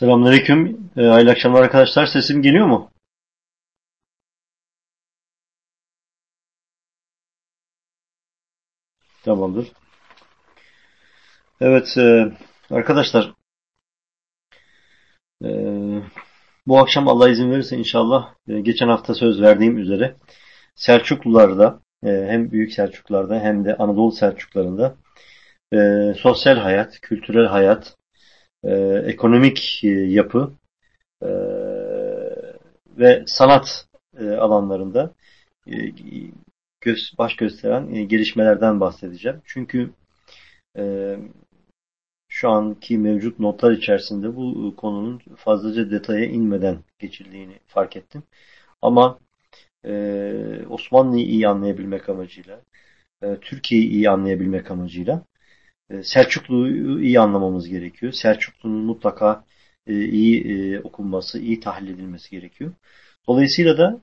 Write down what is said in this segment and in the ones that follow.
Selamünaleyküm. E, hayırlı akşamlar arkadaşlar. Sesim geliyor mu? Tamamdır. Evet e, arkadaşlar e, bu akşam Allah izin verirse inşallah e, geçen hafta söz verdiğim üzere Selçuklularda e, hem Büyük Selçuklularda hem de Anadolu Selçuklarında e, sosyal hayat, kültürel hayat, e, ekonomik e, yapı e, ve sanat e, alanlarında e, göz, baş gösteren e, gelişmelerden bahsedeceğim. Çünkü e, şu anki mevcut notlar içerisinde bu konunun fazlaca detaya inmeden geçildiğini fark ettim. Ama e, Osmanlı'yı iyi anlayabilmek amacıyla, e, Türkiye'yi iyi anlayabilmek amacıyla e, Selçuklu'yu iyi anlamamız gerekiyor. Selçuklu'nun mutlaka e, iyi e, okunması, iyi tahlil edilmesi gerekiyor. Dolayısıyla da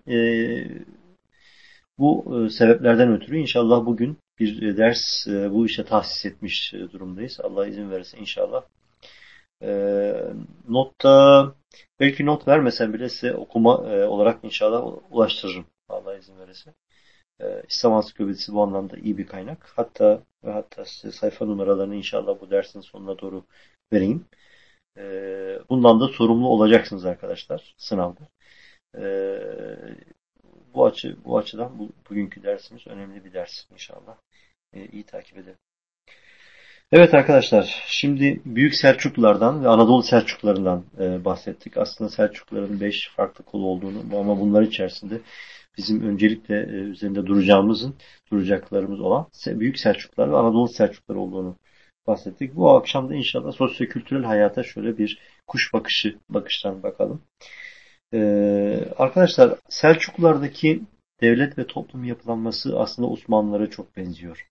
bu sebeplerden ötürü inşallah bugün bir ders bu işe tahsis etmiş durumdayız. Allah izin verirse inşallah. Notta belki not vermesem bile size okuma olarak inşallah ulaştırırım. Allah izin verirse. İslam Ansiklopedisi bu anlamda iyi bir kaynak. Hatta ve hatta size sayfa numaralarını inşallah bu dersin sonuna doğru vereyim. E, bundan da sorumlu olacaksınız arkadaşlar sınavda. E, bu açı bu açıdan bu, bugünkü dersimiz önemli bir ders inşallah. İyi takip edelim. Evet arkadaşlar, şimdi Büyük Selçuklulardan ve Anadolu Selçuklularından e, bahsettik. Aslında Selçukluların beş farklı kolu olduğunu ama bunlar içerisinde bizim öncelikle e, üzerinde duracağımızın, duracaklarımız olan Büyük Selçuklar ve Anadolu Selçuklar olduğunu bahsettik. Bu akşam da inşallah sosyo-kültürel hayata şöyle bir kuş bakışı bakıştan bakalım. Ee, arkadaşlar Selçuklulardaki devlet ve toplum yapılanması aslında Osmanlılara çok benziyor.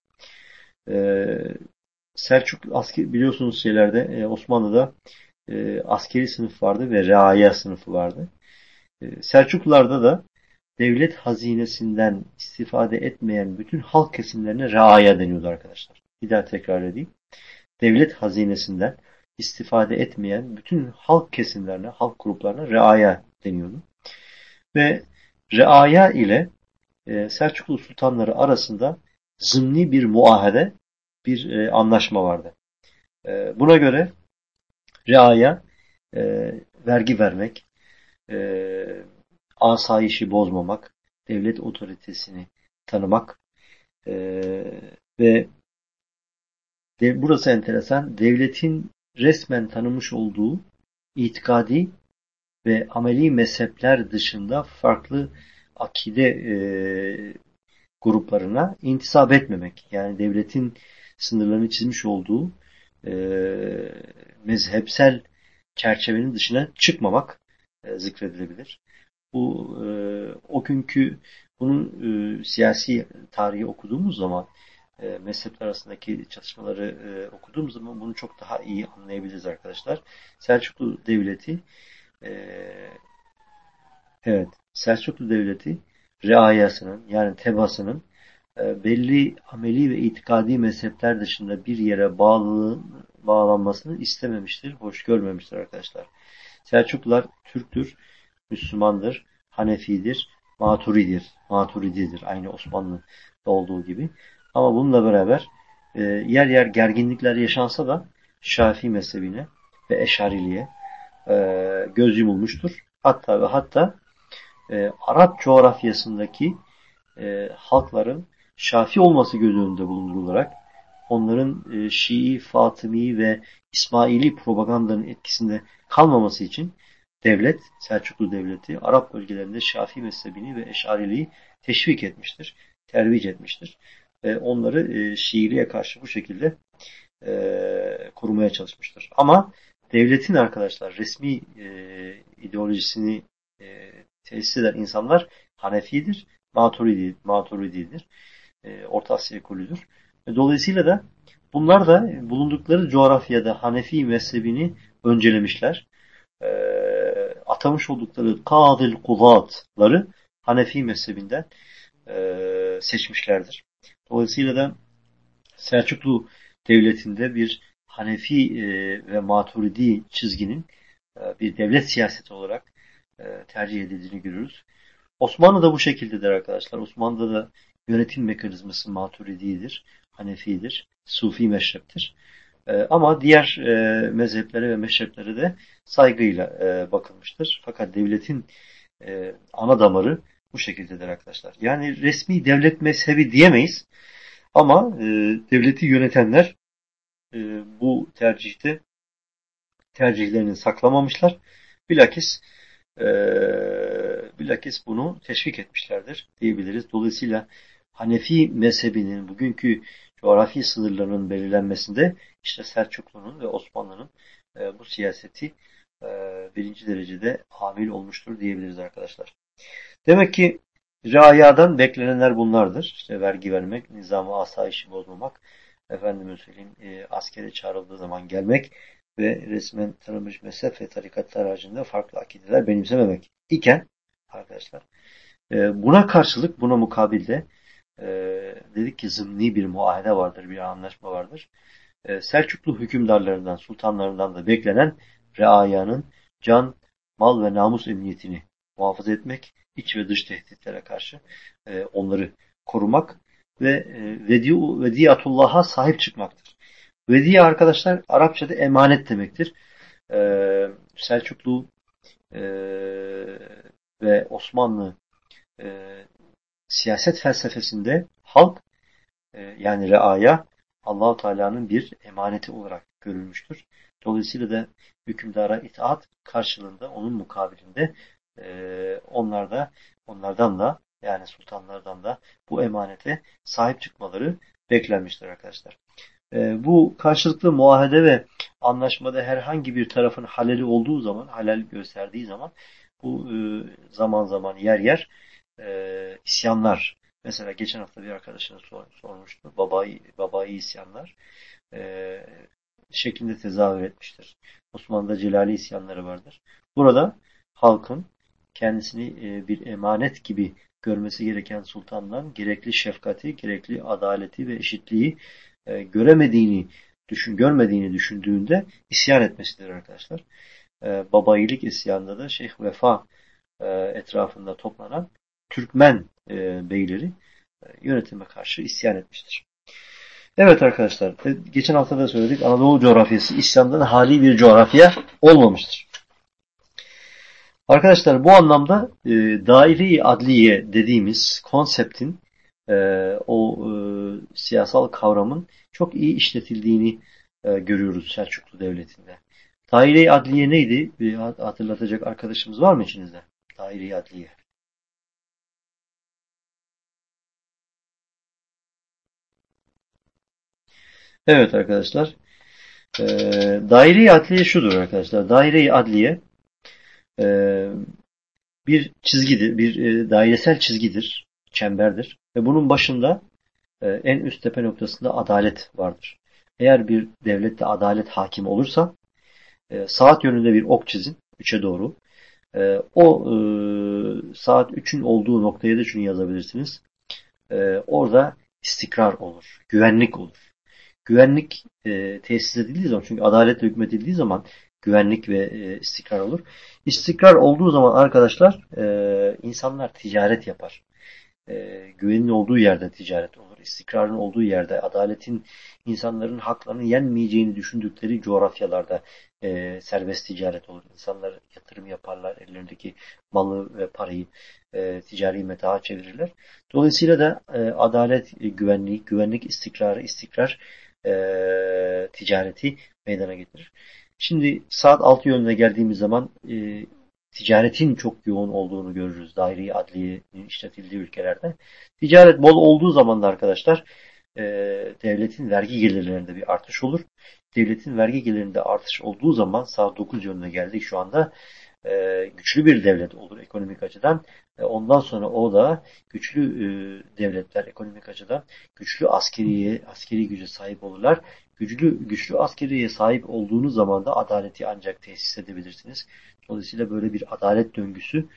Ee, Selçuk asker biliyorsunuz şeylerde e, Osmanlı'da e, askeri sınıf vardı ve reaya sınıfı vardı. E, Selçuklularda da devlet hazinesinden istifade etmeyen bütün halk kesimlerine reaya deniyordu arkadaşlar. Bir daha tekrar edeyim. Devlet hazinesinden istifade etmeyen bütün halk kesimlerine, halk gruplarına reaya deniyordu. Ve reaya ile e, Selçuklu sultanları arasında zımni bir muahede, bir e, anlaşma vardı. E, buna göre reaya vergi vermek, asayişi bozmamak, devlet otoritesini tanımak, e, Ve de, burası enteresan. Devletin resmen tanımış olduğu itikadi ve ameli mezhepler dışında farklı akide e, gruplarına intisap etmemek. Yani devletin sınırlarını çizmiş olduğu e, mezhepsel çerçevenin dışına çıkmamak e, zikredilebilir. Bu e, o günkü bunun e, siyasi tarihi okuduğumuz zaman e, mezhepler arasındaki çatışmaları e, okuduğumuz zaman bunu çok daha iyi anlayabiliriz arkadaşlar. Selçuklu Devleti e, evet Selçuklu Devleti reayasının yani tebasının e, belli ameli ve itikadi mezhepler dışında bir yere bağlı, bağlanmasını istememiştir, hoş görmemiştir arkadaşlar. Selçuklular Türktür, Müslümandır, Hanefidir, Maturidir, Maturididir. Aynı Osmanlı'da olduğu gibi. Ama bununla beraber e, yer yer gerginlikler yaşansa da Şafii mezhebine ve Eşariliğe e, göz yumulmuştur. Hatta ve hatta e, Arap coğrafyasındaki e, halkların Şafi olması göz önünde bulundurularak onların e, Şii, Fatımi ve İsmaili propagandanın etkisinde kalmaması için devlet, Selçuklu Devleti Arap bölgelerinde Şafi mezhebini ve Eşariliği teşvik etmiştir, tervic etmiştir. Ve onları e, Şiiliğe karşı bu şekilde e, korumaya çalışmıştır. Ama devletin arkadaşlar resmi e, ideolojisini e, tesis eden insanlar Hanefidir, Maturidi, Maturididir. E, Orta Asya ekolüdür. Dolayısıyla da bunlar da bulundukları coğrafyada Hanefi mezhebini öncelemişler. E, atamış oldukları Kadil Kudatları Hanefi mezhebinden e, seçmişlerdir. Dolayısıyla da Selçuklu Devleti'nde bir Hanefi ve Maturidi çizginin bir devlet siyaseti olarak tercih edildiğini görürüz. Osmanlı da bu şekildedir arkadaşlar. Osmanlı'da da yönetim mekanizması maturididir, hanefidir, sufi meşreptir. E, ama diğer e, mezheplere ve meşreplere de saygıyla e, bakılmıştır. Fakat devletin e, ana damarı bu şekildedir arkadaşlar. Yani resmi devlet mezhebi diyemeyiz. Ama e, devleti yönetenler e, bu tercihte tercihlerini saklamamışlar. Bilakis e, bilakis bunu teşvik etmişlerdir diyebiliriz. Dolayısıyla Hanefi mezhebinin bugünkü coğrafi sınırlarının belirlenmesinde işte Selçuklu'nun ve Osmanlı'nın e, bu siyaseti e, birinci derecede hamil olmuştur diyebiliriz arkadaşlar. Demek ki riayadan beklenenler bunlardır. İşte vergi vermek, nizamı asayişi bozmamak, efendime söyleyeyim e, askere çağrıldığı zaman gelmek ve resmen tanınmış mezhep ve tarikatlar haricinde farklı akideler benimsememek iken arkadaşlar e, buna karşılık, buna mukabilde e, dedik ki zımni bir muahede vardır, bir anlaşma vardır. E, Selçuklu hükümdarlarından, sultanlarından da beklenen reayanın can, mal ve namus emniyetini muhafaza etmek, iç ve dış tehditlere karşı e, onları korumak ve e, vedi, vediyatullah'a sahip çıkmaktır. Vediye arkadaşlar Arapçada emanet demektir. E, Selçuklu e, ve Osmanlı e, siyaset felsefesinde halk e, yani reaya Allahu Teala'nın bir emaneti olarak görülmüştür. Dolayısıyla da hükümdara itaat karşılığında onun mukabilinde e, onlar da onlardan da yani sultanlardan da bu emanete sahip çıkmaları beklenmiştir arkadaşlar. E, bu karşılıklı muahede ve anlaşmada herhangi bir tarafın haleli olduğu zaman, halal gösterdiği zaman bu e, zaman zaman yer yer e, isyanlar. Mesela geçen hafta bir arkadaşına sor, sormuştu. Babayı, babayı isyanlar e, şeklinde tezahür etmiştir. Osmanlı'da Celali isyanları vardır. Burada halkın kendisini e, bir emanet gibi görmesi gereken sultandan gerekli şefkati, gerekli adaleti ve eşitliği e, göremediğini, düşün, görmediğini düşündüğünde isyan etmesidir arkadaşlar. E, babayilik isyanında da Şeyh Vefa e, etrafında toplanan Türkmen e, beyleri e, yönetime karşı isyan etmiştir. Evet arkadaşlar, e, geçen hafta da söyledik Anadolu coğrafyası isyandan hali bir coğrafya olmamıştır. Arkadaşlar bu anlamda e, daire-i adliye dediğimiz konseptin e, o e, siyasal kavramın çok iyi işletildiğini e, görüyoruz Selçuklu Devleti'nde. Daire-i Adliye neydi? Bir hatırlatacak arkadaşımız var mı içinizde? Daire-i Adliye. Evet arkadaşlar. E, daire-i adliye şudur arkadaşlar. Daire-i adliye e, bir çizgidir, bir e, dairesel çizgidir, çemberdir. Ve bunun başında e, en üst tepe noktasında adalet vardır. Eğer bir devlette adalet hakim olursa e, saat yönünde bir ok çizin, 3'e doğru. E, o e, saat 3'ün olduğu noktaya da şunu yazabilirsiniz. E, orada istikrar olur, güvenlik olur güvenlik e, tesis edildiği zaman çünkü adaletle hükmedildiği zaman güvenlik ve e, istikrar olur. İstikrar olduğu zaman arkadaşlar e, insanlar ticaret yapar. E, güvenin olduğu yerde ticaret olur. İstikrarın olduğu yerde adaletin insanların haklarını yenmeyeceğini düşündükleri coğrafyalarda e, serbest ticaret olur. İnsanlar yatırım yaparlar. Ellerindeki malı ve parayı e, ticari metaha çevirirler. Dolayısıyla da e, adalet, e, güvenlik, güvenlik istikrarı, istikrar e, ticareti meydana getirir. Şimdi saat 6 yönüne geldiğimiz zaman e, ticaretin çok yoğun olduğunu görürüz. Daire-i adliyenin işletildiği ülkelerde. Ticaret bol olduğu zaman da arkadaşlar e, devletin vergi gelirlerinde bir artış olur. Devletin vergi gelirinde artış olduğu zaman saat 9 yönüne geldik şu anda e, güçlü bir devlet olur ekonomik açıdan. E, ondan sonra o da güçlü e, devletler ekonomik açıdan güçlü askeriye, askeri güce sahip olurlar. Güçlü, güçlü askeriye sahip olduğunuz zaman da adaleti ancak tesis edebilirsiniz. Dolayısıyla böyle bir adalet döngüsü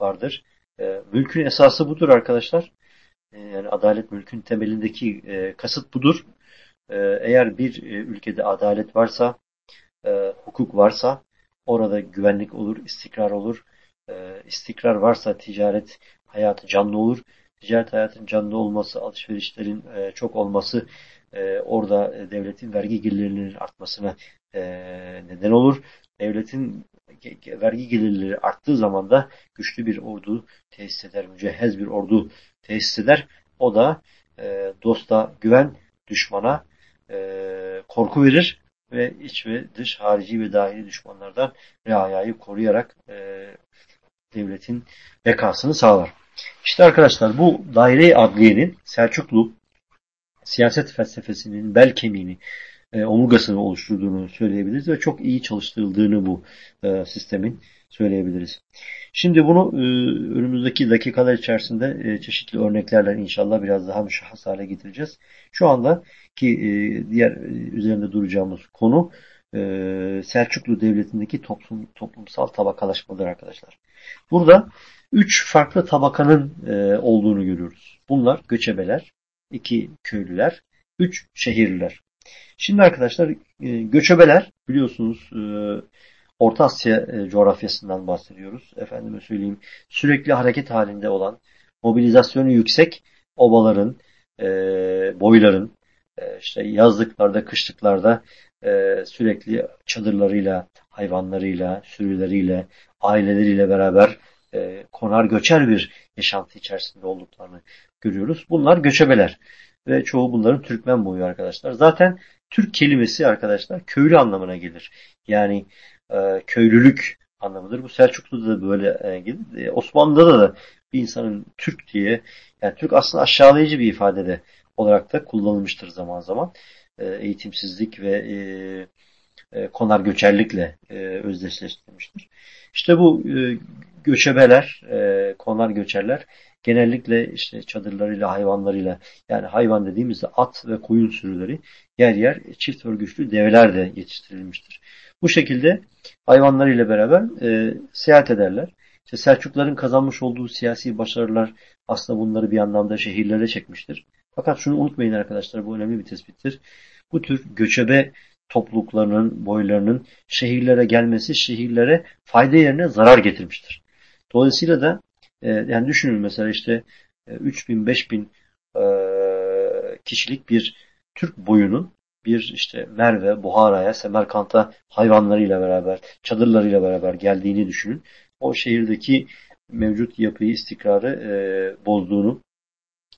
vardır. Mülkün esası budur arkadaşlar. Yani adalet mülkün temelindeki kasıt budur. Eğer bir ülkede adalet varsa, hukuk varsa Orada güvenlik olur, istikrar olur. E, istikrar varsa ticaret hayatı canlı olur. Ticaret hayatının canlı olması, alışverişlerin e, çok olması e, orada e, devletin vergi gelirlerinin artmasına neden olur. Devletin vergi gelirleri arttığı zaman da güçlü bir ordu tesis eder, mücehhez bir ordu tesis eder. O da dosta güven, düşmana korku verir ve iç ve dış harici ve dahili düşmanlardan reayayı koruyarak e, devletin bekasını sağlar. İşte arkadaşlar bu daire-i adliyenin Selçuklu siyaset felsefesinin bel kemiğini, e, omurgasını oluşturduğunu söyleyebiliriz ve çok iyi çalıştırıldığını bu e, sistemin söyleyebiliriz. Şimdi bunu e, önümüzdeki dakikalar içerisinde e, çeşitli örneklerle inşallah biraz daha müşahhas hale getireceğiz. Şu anda ki e, diğer e, üzerinde duracağımız konu e, Selçuklu Devleti'ndeki toplum, toplumsal tabakalaşmadır arkadaşlar. Burada üç farklı tabakanın e, olduğunu görüyoruz. Bunlar göçebeler, iki köylüler, üç şehirliler. Şimdi arkadaşlar e, göçebeler biliyorsunuz e, Orta Asya e, coğrafyasından bahsediyoruz. Efendime söyleyeyim sürekli hareket halinde olan, mobilizasyonu yüksek obaların, boyların, işte yazlıklarda, kışlıklarda sürekli çadırlarıyla, hayvanlarıyla, sürüleriyle, aileleriyle beraber konar göçer bir yaşantı içerisinde olduklarını görüyoruz. Bunlar göçebeler ve çoğu bunların Türkmen boyu arkadaşlar. Zaten Türk kelimesi arkadaşlar köylü anlamına gelir. Yani e, köylülük anlamıdır. Bu Selçuklu'da da böyle e, gelir. Osmanlı'da da bir insanın Türk diye yani Türk aslında aşağılayıcı bir ifadede olarak da kullanılmıştır zaman zaman. E, eğitimsizlik ve e, e, konar göçerlikle e, özdeşleştirilmiştir. İşte bu e, göçebeler, e, konar göçerler genellikle işte çadırlarıyla, hayvanlarıyla yani hayvan dediğimizde at ve koyun sürüleri yer yer çift örgüçlü develer de yetiştirilmiştir. Bu şekilde hayvanlarıyla beraber e, seyahat ederler. İşte Selçukların kazanmış olduğu siyasi başarılar aslında bunları bir anlamda şehirlere çekmiştir. Fakat şunu unutmayın arkadaşlar bu önemli bir tespittir. Bu tür göçebe topluluklarının, boylarının şehirlere gelmesi şehirlere fayda yerine zarar getirmiştir. Dolayısıyla da e, yani düşünün mesela işte e, 3000 5000 e, kişilik bir Türk boyunun bir işte Merve, Buhara'ya, Semerkant'a hayvanlarıyla beraber, çadırlarıyla beraber geldiğini düşünün. O şehirdeki mevcut yapıyı, istikrarı e, bozduğunu,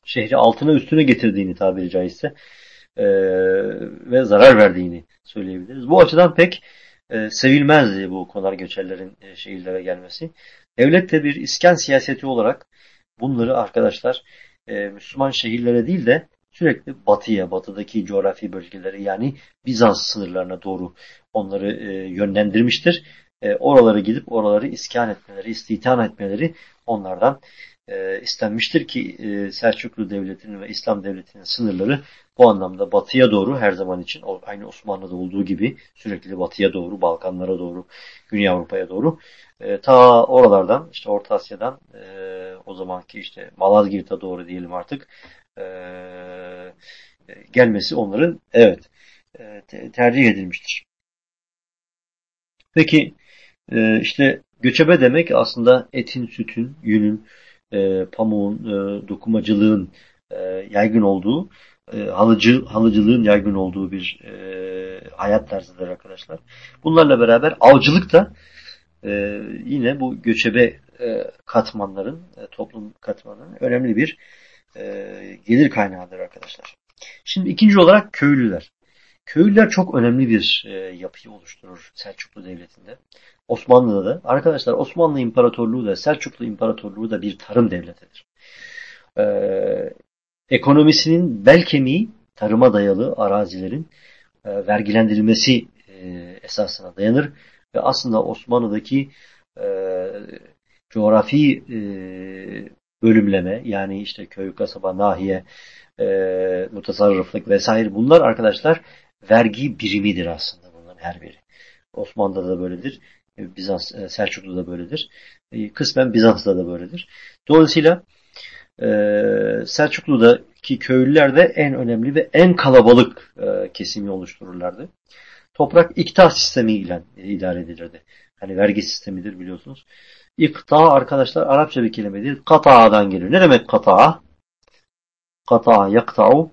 şehri altına üstüne getirdiğini tabiri caizse e, ve zarar verdiğini söyleyebiliriz. Bu açıdan pek e, sevilmezdi bu konar göçerlerin e, şehirlere gelmesi. Devlet de bir iskan siyaseti olarak bunları arkadaşlar e, Müslüman şehirlere değil de sürekli batıya, batıdaki coğrafi bölgeleri yani Bizans sınırlarına doğru onları e, yönlendirmiştir. E, oralara gidip oraları iskan etmeleri, istihdam etmeleri onlardan e, istenmiştir ki e, Selçuklu Devleti'nin ve İslam Devleti'nin sınırları bu anlamda batıya doğru her zaman için aynı Osmanlı'da olduğu gibi sürekli batıya doğru, Balkanlara doğru, Güney Avrupa'ya doğru e, ta oralardan işte Orta Asya'dan e, o zamanki işte Malazgirt'e doğru diyelim artık e, gelmesi onların evet e, tercih edilmiştir. Peki e, işte göçebe demek aslında etin, sütün, yünün, e, pamuğun, e, dokumacılığın e, yaygın olduğu, e, halıcı halıcılığın yaygın olduğu bir e, hayat tarzıdır arkadaşlar. Bunlarla beraber avcılık da e, yine bu göçebe e, katmanların, e, toplum katmanının önemli bir e, gelir kaynağıdır arkadaşlar. Şimdi ikinci olarak köylüler. Köylüler çok önemli bir e, yapıyı oluşturur Selçuklu Devleti'nde. Osmanlı'da da. Arkadaşlar Osmanlı İmparatorluğu da Selçuklu İmparatorluğu da bir tarım devletidir. Ee, ekonomisinin bel kemiği tarıma dayalı arazilerin e, vergilendirilmesi e, esasına dayanır ve aslında Osmanlı'daki e, coğrafi e, bölümleme yani işte köy, kasaba, nahiye, e, mutasarrıflık vesaire bunlar arkadaşlar vergi birimidir aslında bunların her biri. Osmanlı'da da böyledir. Bizans, e, Selçuklu'da böyledir. E, kısmen Bizans'ta da böyledir. Dolayısıyla e, Selçuklu'daki köylüler de en önemli ve en kalabalık kesimi oluştururlardı. Toprak ikta sistemi ile idare edilirdi. Hani vergi sistemidir biliyorsunuz. İkta arkadaşlar Arapça bir kelimedir. Kata'dan geliyor. Ne demek kata? Kata, yakta'u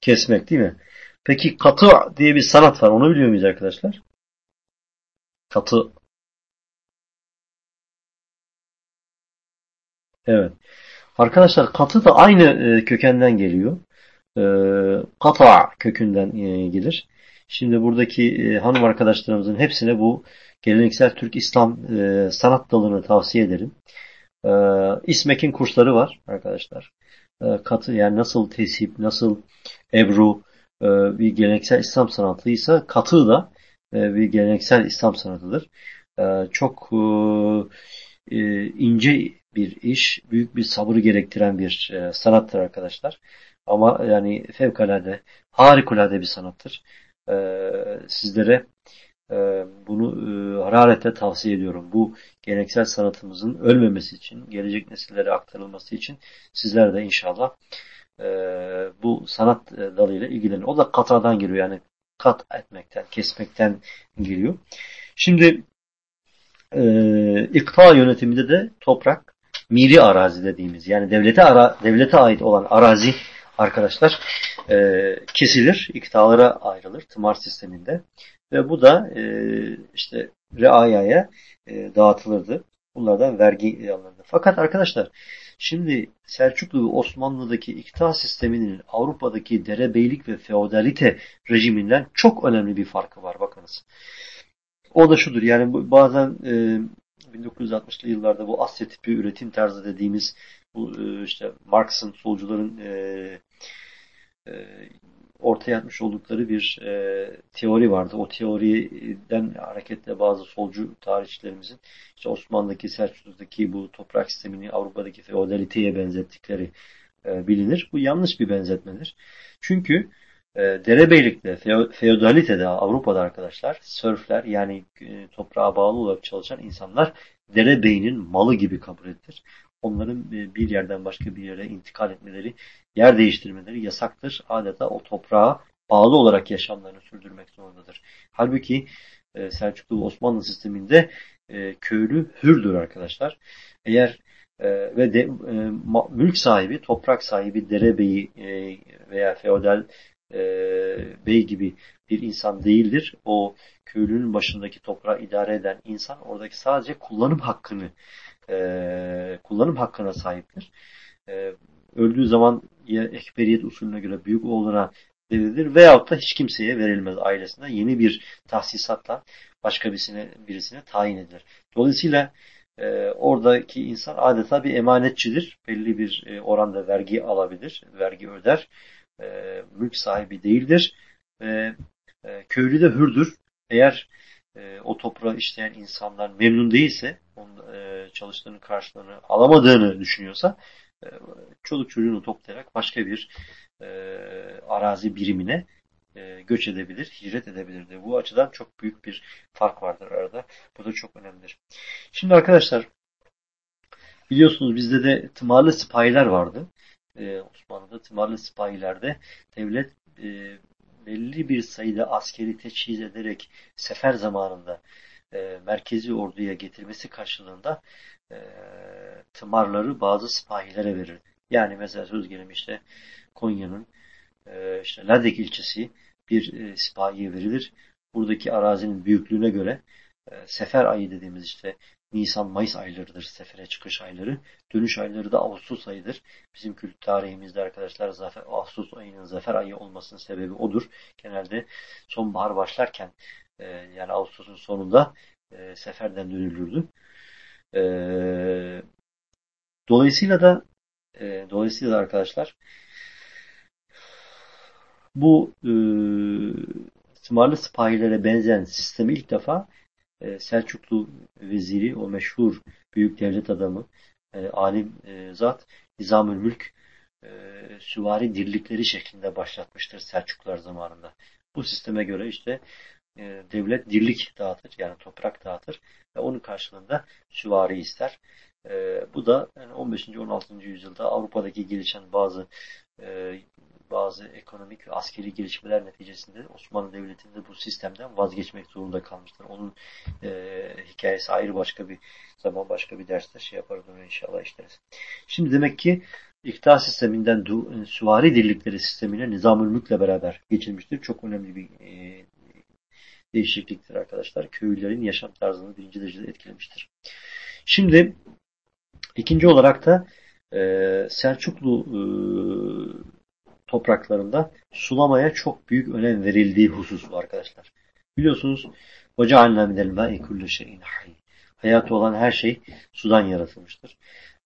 kesmek değil mi? Peki katı diye bir sanat var. Onu biliyor muyuz arkadaşlar? Katı. Evet. Arkadaşlar katı da aynı e, kökenden geliyor. E, kata kökünden e, gelir. Şimdi buradaki hanım arkadaşlarımızın hepsine bu geleneksel Türk İslam sanat dalını tavsiye ederim. İsmek'in kursları var arkadaşlar. Katı yani nasıl tesip, nasıl ebru, e, bir geleneksel İslam sanatıysa katı da e, bir geleneksel İslam sanatıdır. E, çok ince bir iş, büyük bir sabır gerektiren bir sanattır arkadaşlar. Ama yani fevkalade, harikulade bir sanattır. Sizlere bunu hararetle tavsiye ediyorum. Bu geleneksel sanatımızın ölmemesi için, gelecek nesillere aktarılması için sizler de inşallah e, bu sanat e, dalıyla ilgileniyor. O da katadan geliyor yani kat etmekten, kesmekten geliyor. Şimdi e, ikta yönetiminde de toprak miri arazi dediğimiz yani devlete ara, devlete ait olan arazi arkadaşlar e, kesilir, iktalara ayrılır tımar sisteminde ve bu da e, işte reayaya e, dağıtılırdı. Bunlardan vergi alınırdı. Fakat arkadaşlar Şimdi Selçuklu ve Osmanlı'daki iktidar sisteminin Avrupa'daki derebeylik ve feodalite rejiminden çok önemli bir farkı var bakınız. O da şudur yani bazen e, 1960'lı yıllarda bu Asya tipi üretim tarzı dediğimiz bu e, işte Marx'ın solcuların e, e, ortaya atmış oldukları bir e, teori vardı. O teoriden hareketle bazı solcu tarihçilerimizin işte Osmanlı'daki, Selçuklu'daki bu toprak sistemini Avrupa'daki feodaliteye benzettikleri e, bilinir. Bu yanlış bir benzetmedir. Çünkü e, derebeylikte, feodalitede Avrupa'da arkadaşlar sörfler yani e, toprağa bağlı olarak çalışan insanlar derebeyinin malı gibi kabul edilir onların e, bir yerden başka bir yere intikal etmeleri, yer değiştirmeleri yasaktır. Adeta o toprağa bağlı olarak yaşamlarını sürdürmek zorundadır. Halbuki e, Selçuklu Osmanlı sisteminde e, köylü hürdür arkadaşlar. Eğer ve de, mülk sahibi, toprak sahibi, derebeyi veya feodal bey gibi bir insan değildir. O köylünün başındaki toprağı idare eden insan oradaki sadece kullanım hakkını e, kullanım hakkına sahiptir. E, öldüğü zaman ya ekberiyet usulüne göre büyük oğluna devrilir veyahut da hiç kimseye verilmez ailesinden. Yeni bir tahsisatla başka birisine, birisine tayin edilir. Dolayısıyla e, oradaki insan adeta bir emanetçidir. Belli bir e, oranda vergi alabilir, vergi öder. E, mülk sahibi değildir. E, e, köylü de hürdür. Eğer e, o toprağı işleyen insanlar memnun değilse, onun e, çalıştığının karşılığını alamadığını düşünüyorsa, çoluk çocuğunu toplayarak başka bir e, arazi birimine e, göç edebilir, hicret edebilirdi. Bu açıdan çok büyük bir fark vardır arada. Bu da çok önemlidir. Şimdi arkadaşlar biliyorsunuz bizde de tımarlı sipahiler vardı. Ee, Osmanlı'da tımarlı sipahilerde devlet e, belli bir sayıda askeri teçhiz ederek sefer zamanında e, merkezi orduya getirmesi karşılığında e, tımarları bazı sipahilere verirdi. Yani mesela söz gelimi Konya'nın e, işte Ladek ilçesi bir e, sipahiye verilir. Buradaki arazinin büyüklüğüne göre e, sefer ayı dediğimiz işte Nisan-Mayıs aylarıdır sefere çıkış ayları. Dönüş ayları da Ağustos ayıdır. Bizim kült tarihimizde arkadaşlar zafer, Ağustos ayının zafer ayı olmasının sebebi odur. Genelde sonbahar başlarken e, yani Ağustos'un sonunda e, seferden dönülürdü. E, dolayısıyla da e, dolayısıyla da arkadaşlar bu e, tımarlı sipahilere benzeyen sistemi ilk defa e, Selçuklu veziri, o meşhur büyük devlet adamı, e, alim e, zat Nizamül Mülk e, süvari dirlikleri şeklinde başlatmıştır Selçuklular zamanında. Bu sisteme göre işte e, devlet dirlik dağıtır yani toprak dağıtır ve onun karşılığında süvari ister. E, bu da yani 15. 16. yüzyılda Avrupa'daki gelişen bazı e, bazı ekonomik ve askeri gelişmeler neticesinde Osmanlı Devleti'nde bu sistemden vazgeçmek zorunda kalmıştır. Onun e, hikayesi ayrı başka bir zaman başka bir derste şey yaparız onu inşallah işleriz. Şimdi demek ki iktidar sisteminden du, e, süvari dirlikleri sistemine nizam mülkle beraber geçilmiştir. Çok önemli bir e, değişikliktir arkadaşlar. Köylülerin yaşam tarzını birinci derecede etkilemiştir. Şimdi ikinci olarak da e, Selçuklu e, topraklarında sulamaya çok büyük önem verildiği husus arkadaşlar. Biliyorsunuz Hoca annemden ma kullu şeyin hayy. Hayatı olan her şey sudan yaratılmıştır.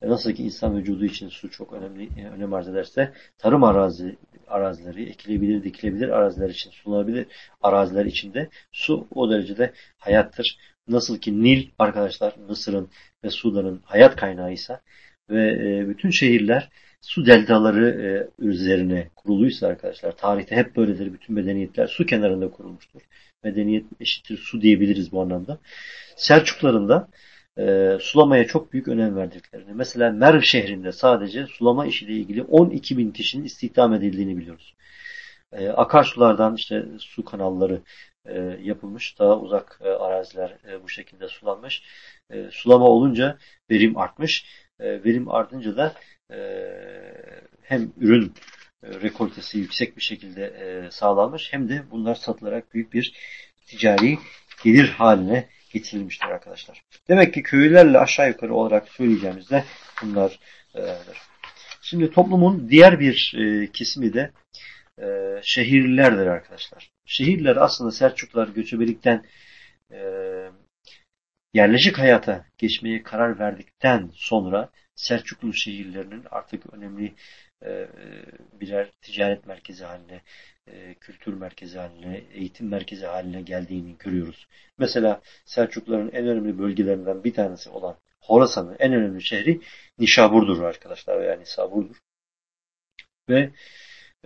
E nasıl ki insan vücudu için su çok önemli e, önem arz ederse tarım arazi arazileri, ekilebilir, dikilebilir araziler için sulanabilir araziler içinde su o derecede hayattır. Nasıl ki Nil arkadaşlar Mısır'ın ve Sudan'ın hayat kaynağıysa ve e, bütün şehirler su deltaları e, üzerine kuruluysa arkadaşlar tarihte hep böyledir. Bütün medeniyetler su kenarında kurulmuştur. Medeniyet eşittir su diyebiliriz bu anlamda. Selçukların da e, sulamaya çok büyük önem verdiklerini. Mesela Merv şehrinde sadece sulama işiyle ilgili 12 bin kişinin istihdam edildiğini biliyoruz. E, akarsulardan işte su kanalları e, yapılmış. Daha uzak e, araziler e, bu şekilde sulanmış. E, sulama olunca verim artmış. E, verim artınca da hem ürün e, rekoltesi yüksek bir şekilde e, sağlanmış hem de bunlar satılarak büyük bir ticari gelir haline getirilmiştir arkadaşlar. Demek ki köylülerle aşağı yukarı olarak söyleyeceğimizde bunlardır. Şimdi toplumun diğer bir e, kesimi de şehirlilerdir arkadaşlar. Şehirler aslında Selçuklular göçebelikten yerleşik hayata geçmeye karar verdikten sonra Selçuklu şehirlerinin artık önemli e, birer ticaret merkezi haline, e, kültür merkezi haline, eğitim merkezi haline geldiğini görüyoruz. Mesela Selçukluların en önemli bölgelerinden bir tanesi olan Horasan'ın en önemli şehri Nişabur'dur arkadaşlar veya Nisabur'dur. Ve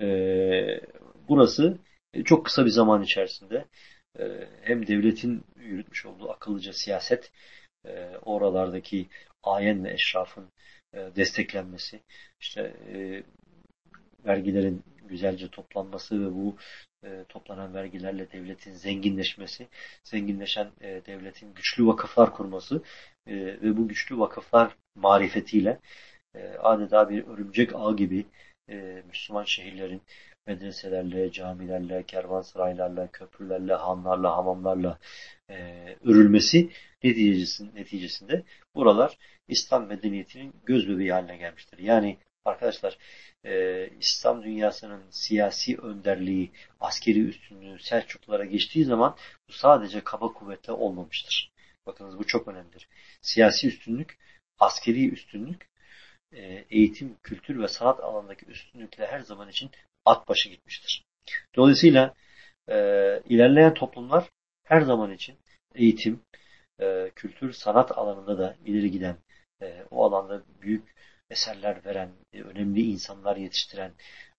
e, burası çok kısa bir zaman içerisinde hem devletin yürütmüş olduğu akıllıca siyaset, oralardaki ayen ve eşrafın e, desteklenmesi, işte e, vergilerin güzelce toplanması ve bu e, toplanan vergilerle devletin zenginleşmesi, zenginleşen e, devletin güçlü vakıflar kurması e, ve bu güçlü vakıflar marifetiyle e, adeta bir örümcek ağ gibi e, Müslüman şehirlerin medreselerle, camilerle, kervansaraylarla, köprülerle, hanlarla, hamamlarla e, örülmesi neticesinde, buralar İslam medeniyetinin göz bebeği haline gelmiştir. Yani arkadaşlar e, İslam dünyasının siyasi önderliği, askeri üstünlüğü Selçuklulara geçtiği zaman bu sadece kaba kuvvetle olmamıştır. Bakınız bu çok önemlidir. Siyasi üstünlük, askeri üstünlük, e, eğitim, kültür ve sanat alanındaki üstünlükle her zaman için at başı gitmiştir. Dolayısıyla e, ilerleyen toplumlar her zaman için eğitim, e, kültür, sanat alanında da ileri giden, e, o alanda büyük eserler veren, e, önemli insanlar yetiştiren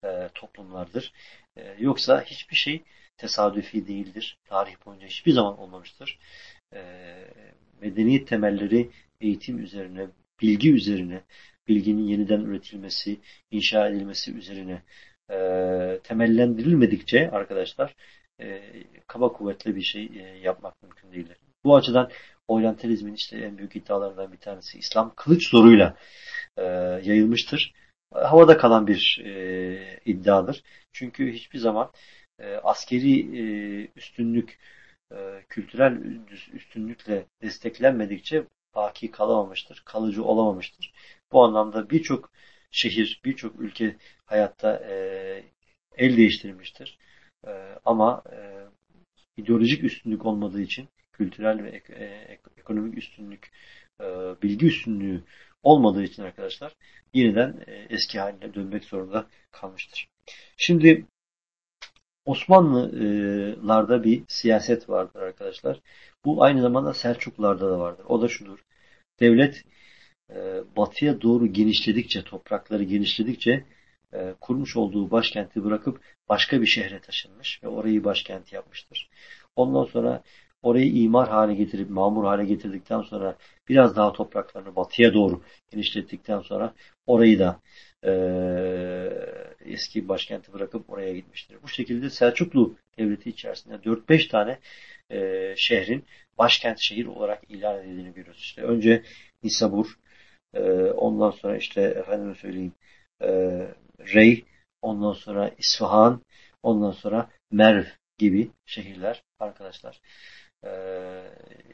e, toplumlardır. E, yoksa hiçbir şey tesadüfi değildir. Tarih boyunca hiçbir zaman olmamıştır. E, medeniyet temelleri eğitim üzerine, bilgi üzerine, bilginin yeniden üretilmesi, inşa edilmesi üzerine e, temellendirilmedikçe arkadaşlar e, kaba kuvvetli bir şey e, yapmak mümkün değildir. Bu açıdan oryantalizmin işte en büyük iddialarından bir tanesi İslam kılıç zoruyla e, yayılmıştır. Havada kalan bir e, iddiadır. Çünkü hiçbir zaman e, askeri e, üstünlük, e, kültürel üstünlükle desteklenmedikçe baki kalamamıştır, kalıcı olamamıştır. Bu anlamda birçok şehir, birçok ülke hayatta e, el değiştirmiştir. E, ama e, ideolojik üstünlük olmadığı için kültürel ve ek, e, ekonomik üstünlük, e, bilgi üstünlüğü olmadığı için arkadaşlar yeniden e, eski haline dönmek zorunda kalmıştır. Şimdi Osmanlılarda bir siyaset vardır arkadaşlar. Bu aynı zamanda Selçuklularda da vardır. O da şudur. Devlet e, batıya doğru genişledikçe, toprakları genişledikçe e, kurmuş olduğu başkenti bırakıp başka bir şehre taşınmış ve orayı başkent yapmıştır. Ondan sonra orayı imar hale getirip mamur hale getirdikten sonra biraz daha topraklarını batıya doğru genişlettikten sonra orayı da e, eski başkenti bırakıp oraya gitmiştir. Bu şekilde Selçuklu Devleti içerisinde 4-5 tane e, şehrin başkent şehir olarak ilan edildiğini görüyoruz. İşte önce Nisabur, e, ondan sonra işte efendim söyleyeyim e, Rey, ondan sonra İsfahan, ondan sonra Merv gibi şehirler arkadaşlar e,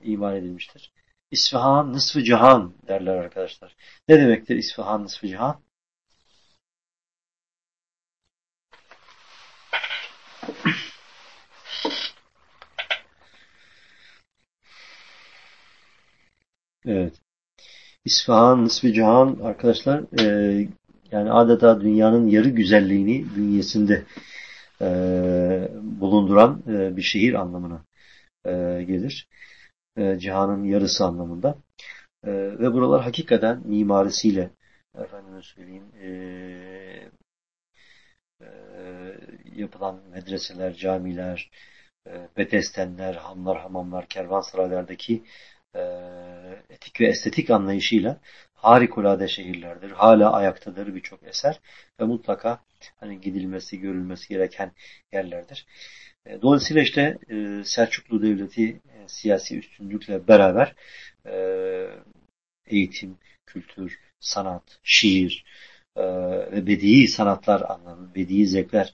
iman edilmiştir. İsfahan nısfı cihan derler arkadaşlar. Ne demektir İsfahan nısfı cihan? Evet. İsfahan, Nisbi Cihan arkadaşlar e, yani adeta dünyanın yarı güzelliğini bünyesinde e, bulunduran e, bir şehir anlamına e, gelir. E, cihanın yarısı anlamında. E, ve buralar hakikaten mimarisiyle efendime söyleyeyim e, e, yapılan medreseler, camiler, e, bedestenler, hamlar, hamamlar, kervansaraylardaki e, etik ve estetik anlayışıyla harikulade şehirlerdir. Hala ayaktadır birçok eser ve mutlaka hani gidilmesi, görülmesi gereken yerlerdir. E, dolayısıyla işte e, Selçuklu Devleti e, siyasi üstünlükle beraber eğitim, kültür, sanat, şiir ve bedi'i sanatlar anlamı, bedi'i zevkler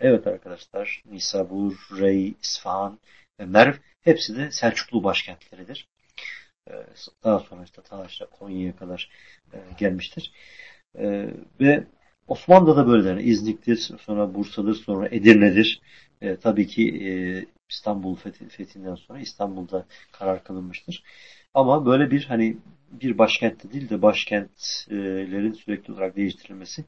evet arkadaşlar Nisabur, Rey, İsfahan ve Merv hepsi de Selçuklu başkentleridir. Daha sonra işte ta işte Konya'ya kadar e, gelmiştir. E, ve Osmanlı'da da böyle yani İznik'tir, sonra Bursa'dır, sonra Edirne'dir. E, tabii ki e, İstanbul fethinden sonra İstanbul'da karar kılınmıştır. Ama böyle bir hani bir başkentte değil de başkentlerin sürekli olarak değiştirilmesi,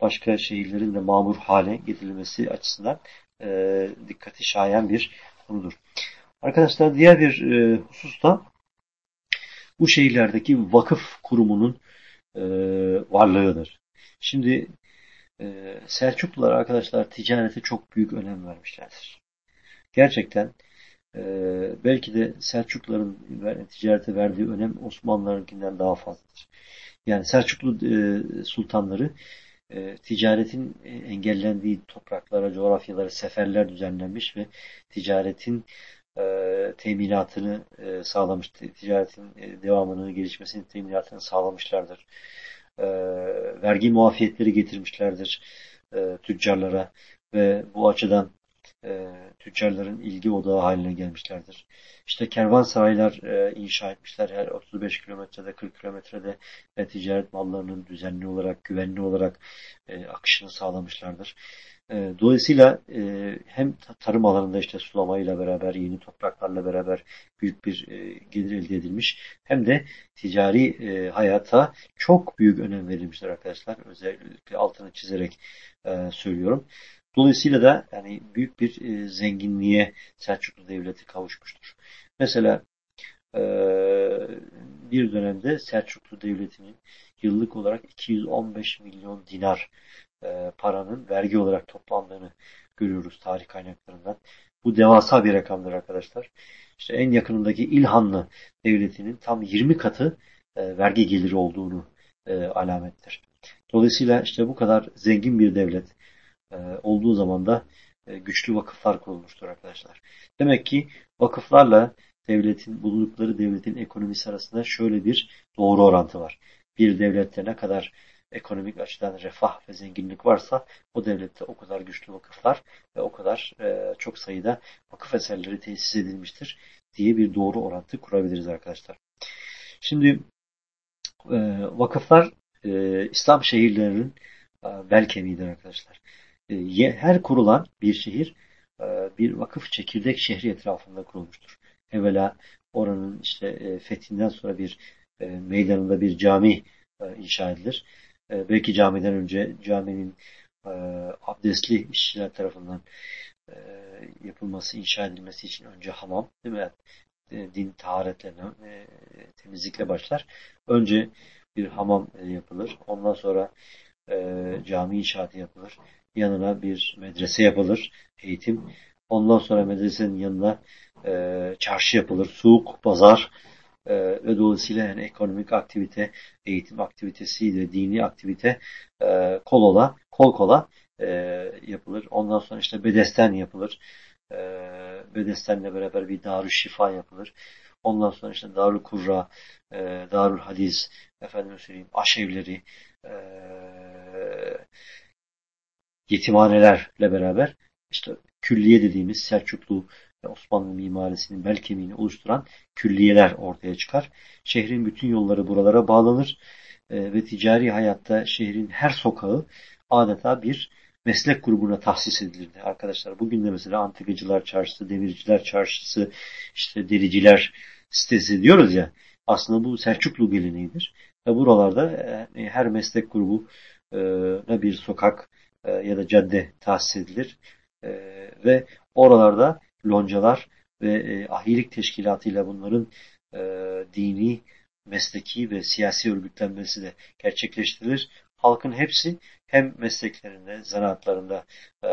başka şehirlerin de mamur hale getirilmesi açısından e, dikkati şayan bir konudur. Arkadaşlar diğer bir e, husus da bu şehirlerdeki vakıf kurumunun e, varlığıdır. Şimdi e, Selçuklular arkadaşlar ticarete çok büyük önem vermişlerdir. Gerçekten e, belki de Selçukluların ticarete verdiği önem Osmanlılarınkinden daha fazladır. Yani Selçuklu e, sultanları e, ticaretin engellendiği topraklara, coğrafyalara seferler düzenlenmiş ve ticaretin e, teminatını e, sağlamış, ticaretin e, devamını, gelişmesinin teminatını sağlamışlardır. E, vergi muafiyetleri getirmişlerdir e, tüccarlara ve bu açıdan e, tüccarların ilgi odağı haline gelmişlerdir. İşte kervansaraylar e, inşa etmişler her 35 kilometrede 40 kilometrede ve ticaret mallarının düzenli olarak güvenli olarak e, akışını sağlamışlardır. E, dolayısıyla e, hem tarım alanında işte sulamayla beraber yeni topraklarla beraber büyük bir e, gelir elde edilmiş hem de ticari hayata çok büyük önem verilmiştir arkadaşlar. Özellikle altını çizerek söylüyorum. Dolayısıyla da yani büyük bir zenginliğe Selçuklu Devleti kavuşmuştur. Mesela bir dönemde Selçuklu Devleti'nin yıllık olarak 215 milyon dinar e, paranın vergi olarak toplandığını görüyoruz tarih kaynaklarından. Bu devasa bir rakamdır arkadaşlar. İşte en yakınındaki İlhanlı Devleti'nin tam 20 katı e, vergi geliri olduğunu e, alamettir. Dolayısıyla işte bu kadar zengin bir devlet e, olduğu zaman da e, güçlü vakıflar kurulmuştur arkadaşlar. Demek ki vakıflarla devletin bulundukları devletin ekonomisi arasında şöyle bir doğru orantı var. Bir devlette ne kadar ekonomik açıdan refah ve zenginlik varsa o devlette o kadar güçlü vakıflar ve o kadar e, çok sayıda vakıf eserleri tesis edilmiştir diye bir doğru orantı kurabiliriz arkadaşlar. Şimdi e, vakıflar e, İslam şehirlerinin e, bel kemiğidir arkadaşlar. E, her kurulan bir şehir e, bir vakıf çekirdek şehri etrafında kurulmuştur. Evvela oranın işte e, fethinden sonra bir e, meydanında bir cami e, inşa edilir. E, belki camiden önce caminin e, abdestli işçiler tarafından e, yapılması, inşa edilmesi için önce hamam, değil mi? E, din taharetlerine, e, temizlikle başlar. Önce bir hamam e, yapılır. Ondan sonra e, cami inşaatı yapılır. Yanına bir medrese yapılır, eğitim. Ondan sonra medresenin yanına e, çarşı yapılır, soğuk, pazar, e, ve dolayısıyla yani ekonomik aktivite, eğitim aktivitesiyle dini aktivite e, kol ola, kol kola e, yapılır. Ondan sonra işte bedesten yapılır. E, bedestenle beraber bir darü şifa yapılır. Ondan sonra işte Darül Kurra, e, Darül Hadis, efendim söyleyeyim, aşevleri, e, yetimhanelerle beraber işte külliye dediğimiz Selçuklu Osmanlı mimarisinin bel kemiğini oluşturan külliyeler ortaya çıkar. Şehrin bütün yolları buralara bağlanır e, ve ticari hayatta şehrin her sokağı adeta bir meslek grubuna tahsis edilirdi arkadaşlar. Bugün de mesela antikacılar çarşısı, demirciler çarşısı, işte dericiler sitesi diyoruz ya. Aslında bu Selçuklu geleneğidir. Ve buralarda e, her meslek grubu ne bir sokak e, ya da cadde tahsis edilir. E, ve oralarda loncalar ve e, ahilik teşkilatıyla bunların e, dini, mesleki ve siyasi örgütlenmesi de gerçekleştirilir. Halkın hepsi hem mesleklerinde, zanaatlarında e,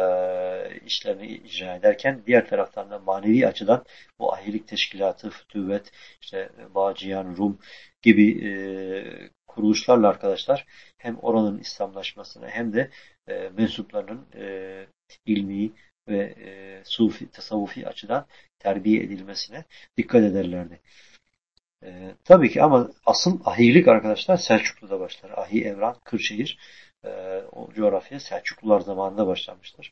işlerini icra ederken diğer taraftan da manevi açıdan bu ahilik teşkilatı, fütüvvet, işte Bağcıyan, Rum gibi e, kuruluşlarla arkadaşlar hem oranın İslamlaşmasına hem de e, mensuplarının e, ilmi, ve e, sufi, tasavvufi açıdan terbiye edilmesine dikkat ederlerdi. E, tabii ki ama asıl ahilik arkadaşlar Selçuklu'da başlar. Ahi Evran, Kırşehir e, o coğrafya Selçuklular zamanında başlanmıştır.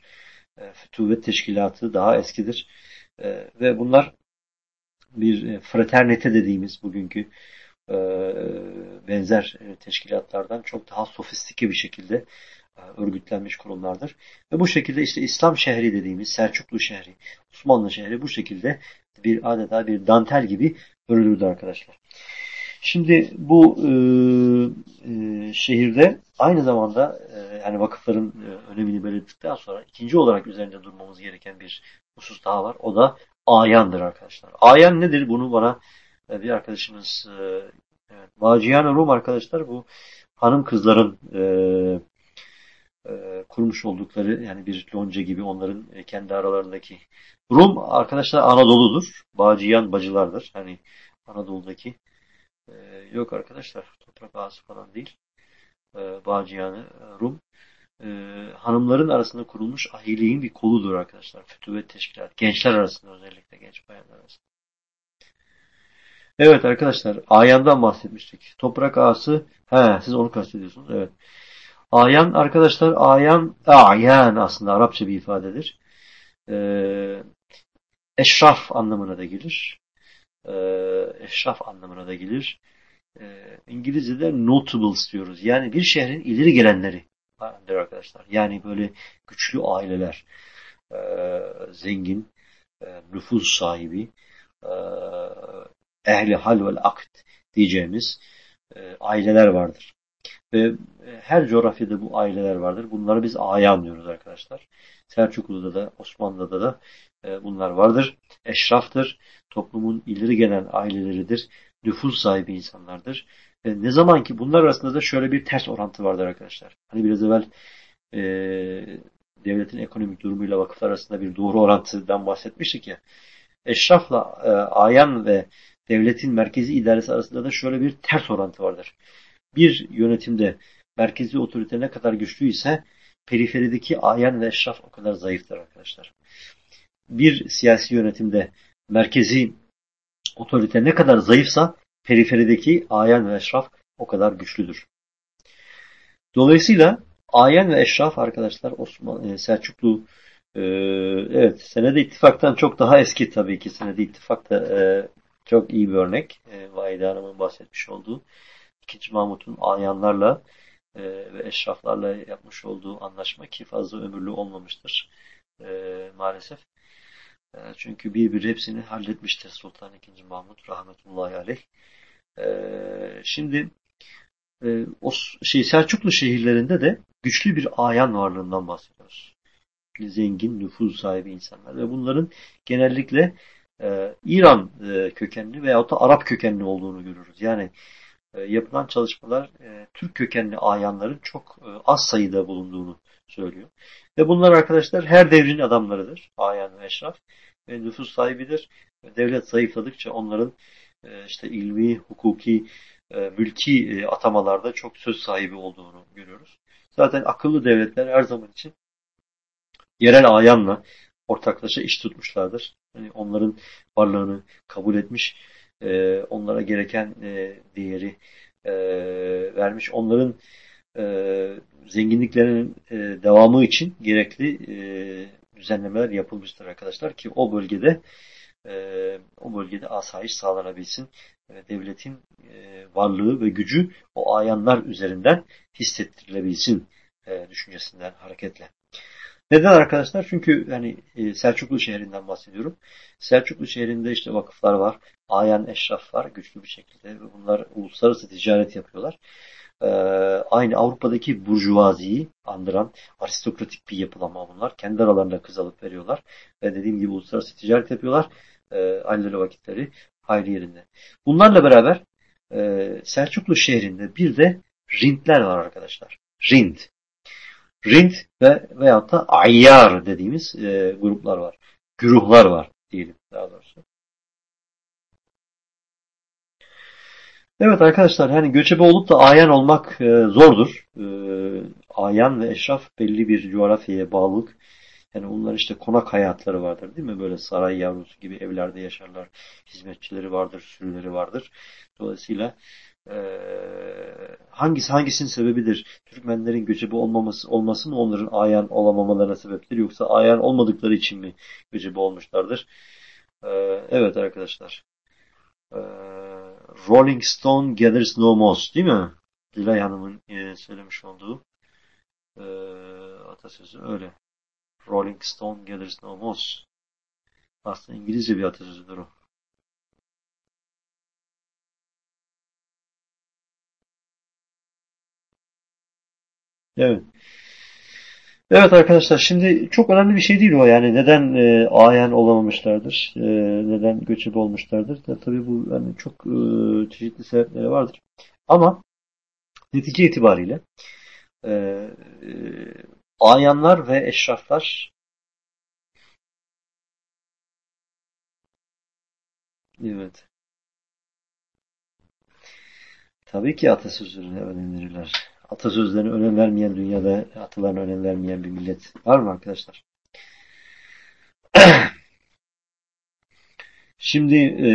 E, Fütuvet teşkilatı daha eskidir. E, ve bunlar bir e, fraternite dediğimiz bugünkü e, benzer e, teşkilatlardan çok daha sofistike bir şekilde örgütlenmiş kurumlardır. Ve bu şekilde işte İslam şehri dediğimiz Selçuklu şehri, Osmanlı şehri bu şekilde bir adeta bir dantel gibi örülürdü arkadaşlar. Şimdi bu e, e, şehirde aynı zamanda e, yani vakıfların e, önemini belirttikten sonra ikinci olarak üzerinde durmamız gereken bir husus daha var. O da ayandır arkadaşlar. Ayan nedir? Bunu bana e, bir arkadaşımız e, Vaciyan Rum arkadaşlar bu hanım kızların e, e, kurmuş oldukları yani bir lonca gibi onların e, kendi aralarındaki Rum arkadaşlar Anadolu'dur. Bağcıyan bacılardır. Hani Anadolu'daki e, yok arkadaşlar toprak ağası falan değil. E, Bağcıyan'ı Rum hanımların arasında kurulmuş ahiliğin bir koludur arkadaşlar. Fütüvet teşkilat. Gençler arasında özellikle genç bayanlar arasında. Evet arkadaşlar Ayan'dan bahsetmiştik. Toprak ağası he siz onu kastediyorsunuz. Evet. Ayan arkadaşlar ayan ayan aslında Arapça bir ifadedir. e, eşraf anlamına da gelir. E, eşraf anlamına da gelir. E, İngilizce'de notables diyoruz. Yani bir şehrin ileri gelenleri arkadaşlar. Yani böyle güçlü aileler, e, zengin, e, nüfus sahibi, e, ehli hal vel akd diyeceğimiz e, aileler vardır. Ve e, her coğrafyada bu aileler vardır. Bunları biz ayan diyoruz arkadaşlar. Selçuklu'da da Osmanlı'da da e, bunlar vardır. Eşraftır. Toplumun ileri gelen aileleridir. Nüfus sahibi insanlardır. E, ne zaman ki bunlar arasında da şöyle bir ters orantı vardır arkadaşlar. Hani biraz evvel e, devletin ekonomik durumuyla vakıflar arasında bir doğru orantıdan bahsetmiştik ya. Eşrafla e, ayan ve devletin merkezi idaresi arasında da şöyle bir ters orantı vardır. Bir yönetimde merkezi otorite ne kadar güçlüyse periferideki ayan ve eşraf o kadar zayıftır arkadaşlar. Bir siyasi yönetimde merkezi otorite ne kadar zayıfsa periferideki ayan ve eşraf o kadar güçlüdür. Dolayısıyla ayan ve eşraf arkadaşlar Osman e, Selçuklu e, evet senede ittifaktan çok daha eski tabii ki senede ittifak da e, çok iyi bir örnek. E, Vahide Hanım'ın bahsetmiş olduğu. İkinci Mahmut'un ayanlarla e, ve eşraflarla yapmış olduğu anlaşma ki fazla ömürlü olmamıştır e, maalesef. E, çünkü bir bir hepsini halletmiştir Sultan II. Mahmut rahmetullahi aleyh. E, şimdi e, o şey Selçuklu şehirlerinde de güçlü bir ayan varlığından bahsediyoruz. Zengin, nüfuz sahibi insanlar ve bunların genellikle e, İran e, kökenli veyahut da Arap kökenli olduğunu görürüz. Yani yapılan çalışmalar e, Türk kökenli ayanların çok e, az sayıda bulunduğunu söylüyor. Ve bunlar arkadaşlar her devrin adamlarıdır. Ayan ve eşraf. Ve nüfus sahibidir. Devlet zayıfladıkça onların e, işte ilmi, hukuki, e, mülki e, atamalarda çok söz sahibi olduğunu görüyoruz. Zaten akıllı devletler her zaman için yerel ayanla ortaklaşa iş tutmuşlardır. Yani onların varlığını kabul etmiş, e, onlara gereken e, değeri e, vermiş, onların e, zenginliklerinin devamı için gerekli düzenlemeler yapılmıştır arkadaşlar ki o bölgede o bölgede asayiş sağlanabilsin. Devletin varlığı ve gücü o ayanlar üzerinden hissettirilebilsin düşüncesinden hareketle. Neden arkadaşlar? Çünkü e, Selçuklu şehrinden bahsediyorum. Selçuklu şehrinde işte vakıflar var, ayan eşraf var güçlü bir şekilde bunlar uluslararası ticaret yapıyorlar. Ee, aynı Avrupa'daki burjuvaziyi andıran aristokratik bir yapılama bunlar. Kendi aralarında kız alıp veriyorlar ve dediğim gibi uluslararası ticaret yapıyorlar. Ee, aileleri vakitleri hayri yerinde. Bunlarla beraber e, Selçuklu şehrinde bir de Rintler var arkadaşlar. Rint. Rint ve veyahut da Ayyar dediğimiz e, gruplar var. Güruhlar var diyelim daha doğrusu. Evet arkadaşlar hani göçebe olup da ayan olmak e, zordur. E, ayan ve eşraf belli bir coğrafyaya bağlılık. Yani onlar işte konak hayatları vardır değil mi? Böyle saray yavrusu gibi evlerde yaşarlar. Hizmetçileri vardır, sürüleri vardır. Dolayısıyla e, hangisi hangisinin sebebidir? Türkmenlerin göçebe olmaması olması mı onların ayan olamamalarına sebeptir yoksa ayan olmadıkları için mi göçebe olmuşlardır? E, evet arkadaşlar. E, Rolling Stone Gathers No Moss değil mi? Dilay Hanım'ın e, söylemiş olduğu e, atasözü öyle. Rolling Stone Gathers No Moss. Aslında İngilizce bir atasözüdür o. Evet. Evet arkadaşlar şimdi çok önemli bir şey değil o yani neden e, ayan olamamışlardır, e, neden göçebe olmuşlardır. Da, tabii bu yani çok e, çeşitli sebepleri vardır. Ama netice itibariyle e, e, ayanlar ve eşraflar evet tabii ki atasözlerine önem verirler atasözlerine önem vermeyen dünyada atalarına önem vermeyen bir millet var mı arkadaşlar? Şimdi e,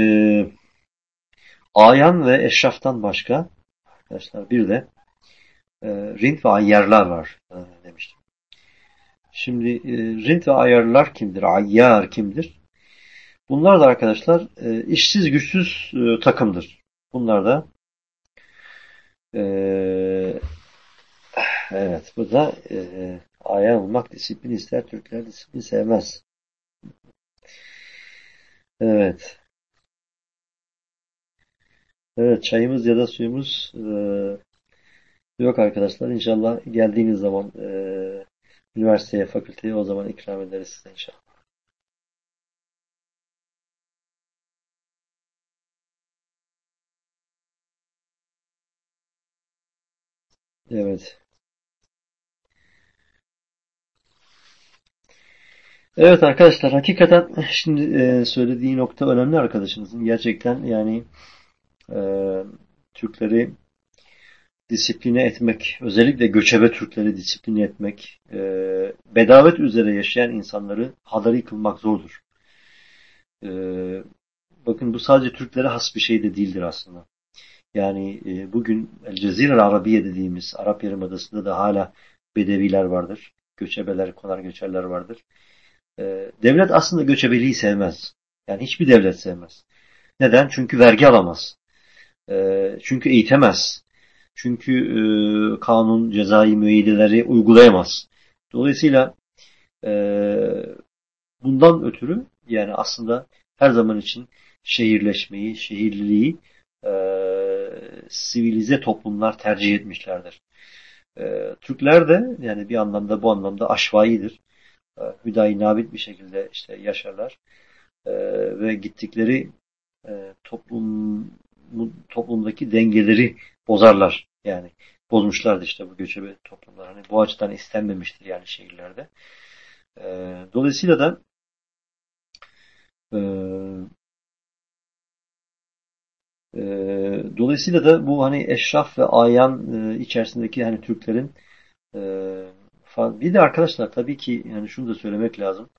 ayan ve eşraftan başka arkadaşlar bir de e, rint ve ayyerler var e, demiştim. Şimdi e, rint ve ayarlar kimdir? Ayyar kimdir? Bunlar da arkadaşlar e, işsiz güçsüz e, takımdır. Bunlar da e, evet bu da e, ayar olmak disiplin ister. Türkler disiplin sevmez. Evet. Evet çayımız ya da suyumuz e, yok arkadaşlar. İnşallah geldiğiniz zaman e, üniversiteye, fakülteye o zaman ikram ederiz size inşallah. Evet. Evet arkadaşlar hakikaten şimdi e, söylediği nokta önemli arkadaşımızın. Gerçekten yani e, Türkleri disipline etmek, özellikle göçebe Türkleri disipline etmek, e, bedavet üzere yaşayan insanları hadari kılmak zordur. E, bakın bu sadece Türklere has bir şey de değildir aslında. Yani e, bugün El Cezire Arabiye dediğimiz Arap Yarımadası'nda da hala bedeviler vardır. Göçebeler, konar göçerler vardır. E, devlet aslında göçebeliği sevmez. Yani hiçbir devlet sevmez. Neden? Çünkü vergi alamaz. E, çünkü eğitemez. Çünkü e, kanun, cezai müeyyideleri uygulayamaz. Dolayısıyla e, bundan ötürü yani aslında her zaman için şehirleşmeyi, şehirliliği e, sivilize toplumlar tercih etmişlerdir. Türkler de yani bir anlamda bu anlamda aşvaidir. E, hüdayi nabit bir şekilde işte yaşarlar. E, ve gittikleri e, toplum toplumdaki dengeleri bozarlar. Yani bozmuşlardı işte bu göçebe toplumlar. Hani bu açıdan istenmemiştir yani şehirlerde. Dolayısıyla da dolayısıyla da bu hani eşraf ve ayan içerisindeki hani Türklerin falan. Bir de arkadaşlar tabii ki yani şunu da söylemek lazım.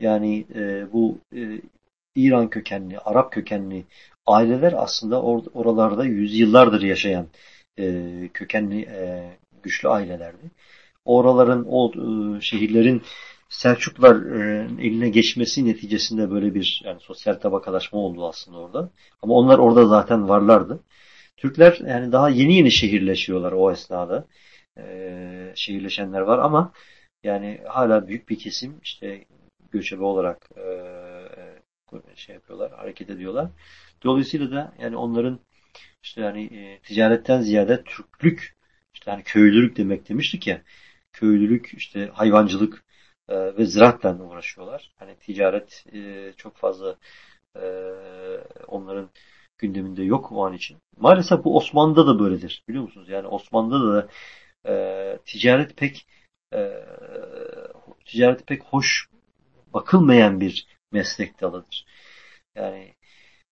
Yani e, bu e, İran kökenli, Arap kökenli aileler aslında or oralarda yüzyıllardır yaşayan e, kökenli e, güçlü ailelerdi. Oraların, o e, şehirlerin Selçuklular e, eline geçmesi neticesinde böyle bir yani sosyal tabakalaşma oldu aslında orada. Ama onlar orada zaten varlardı. Türkler yani daha yeni yeni şehirleşiyorlar o esnada. E, şehirleşenler var ama yani hala büyük bir kesim işte göçebe olarak e, şey yapıyorlar, hareket ediyorlar. Dolayısıyla da yani onların işte yani e, ticaretten ziyade Türklük işte hani köylülük demek demiştik ya köylülük işte hayvancılık e, ve ziraatla uğraşıyorlar. Hani ticaret e, çok fazla e, onların gündeminde yok o an için. Maalesef bu Osmanlı'da da böyledir. Biliyor musunuz? Yani Osmanlı'da da e, ticaret pek e, ticaret pek hoş bakılmayan bir meslek dalıdır. Yani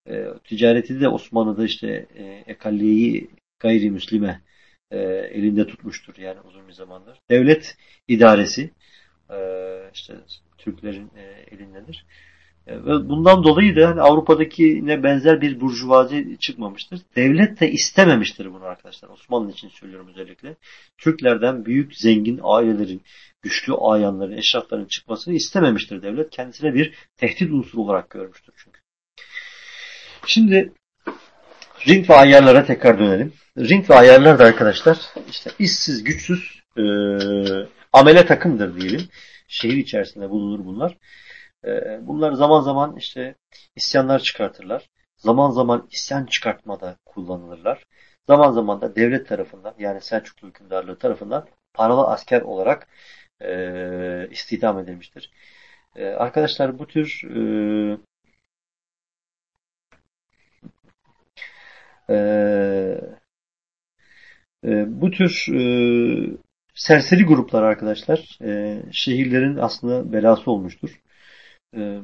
e, ticareti de Osmanlı'da işte e, ekalliyeyi gayrimüslime e, elinde tutmuştur yani uzun bir zamandır. Devlet idaresi e, işte Türklerin e, elindedir. E, bundan dolayı da hani Avrupa'daki ne benzer bir burjuvazi çıkmamıştır. Devlet de istememiştir bunu arkadaşlar. Osmanlı için söylüyorum özellikle. Türklerden büyük zengin ailelerin, güçlü ayanların, eşrafların çıkmasını istememiştir devlet. Kendisine bir tehdit unsuru olarak görmüştür çünkü. Şimdi ring ve ayarlara tekrar dönelim. Ring ve ayarlar da arkadaşlar işte işsiz, güçsüz e, amele takımdır diyelim. Şehir içerisinde bulunur bunlar. E, bunlar zaman zaman işte isyanlar çıkartırlar. Zaman zaman isyan çıkartmada kullanılırlar. Zaman zaman da devlet tarafından yani Selçuklu hükümdarlığı tarafından paralı asker olarak e, istihdam edilmiştir. E, arkadaşlar bu tür e, e, e, bu tür e, serseri gruplar arkadaşlar e, şehirlerin aslında belası olmuştur. E,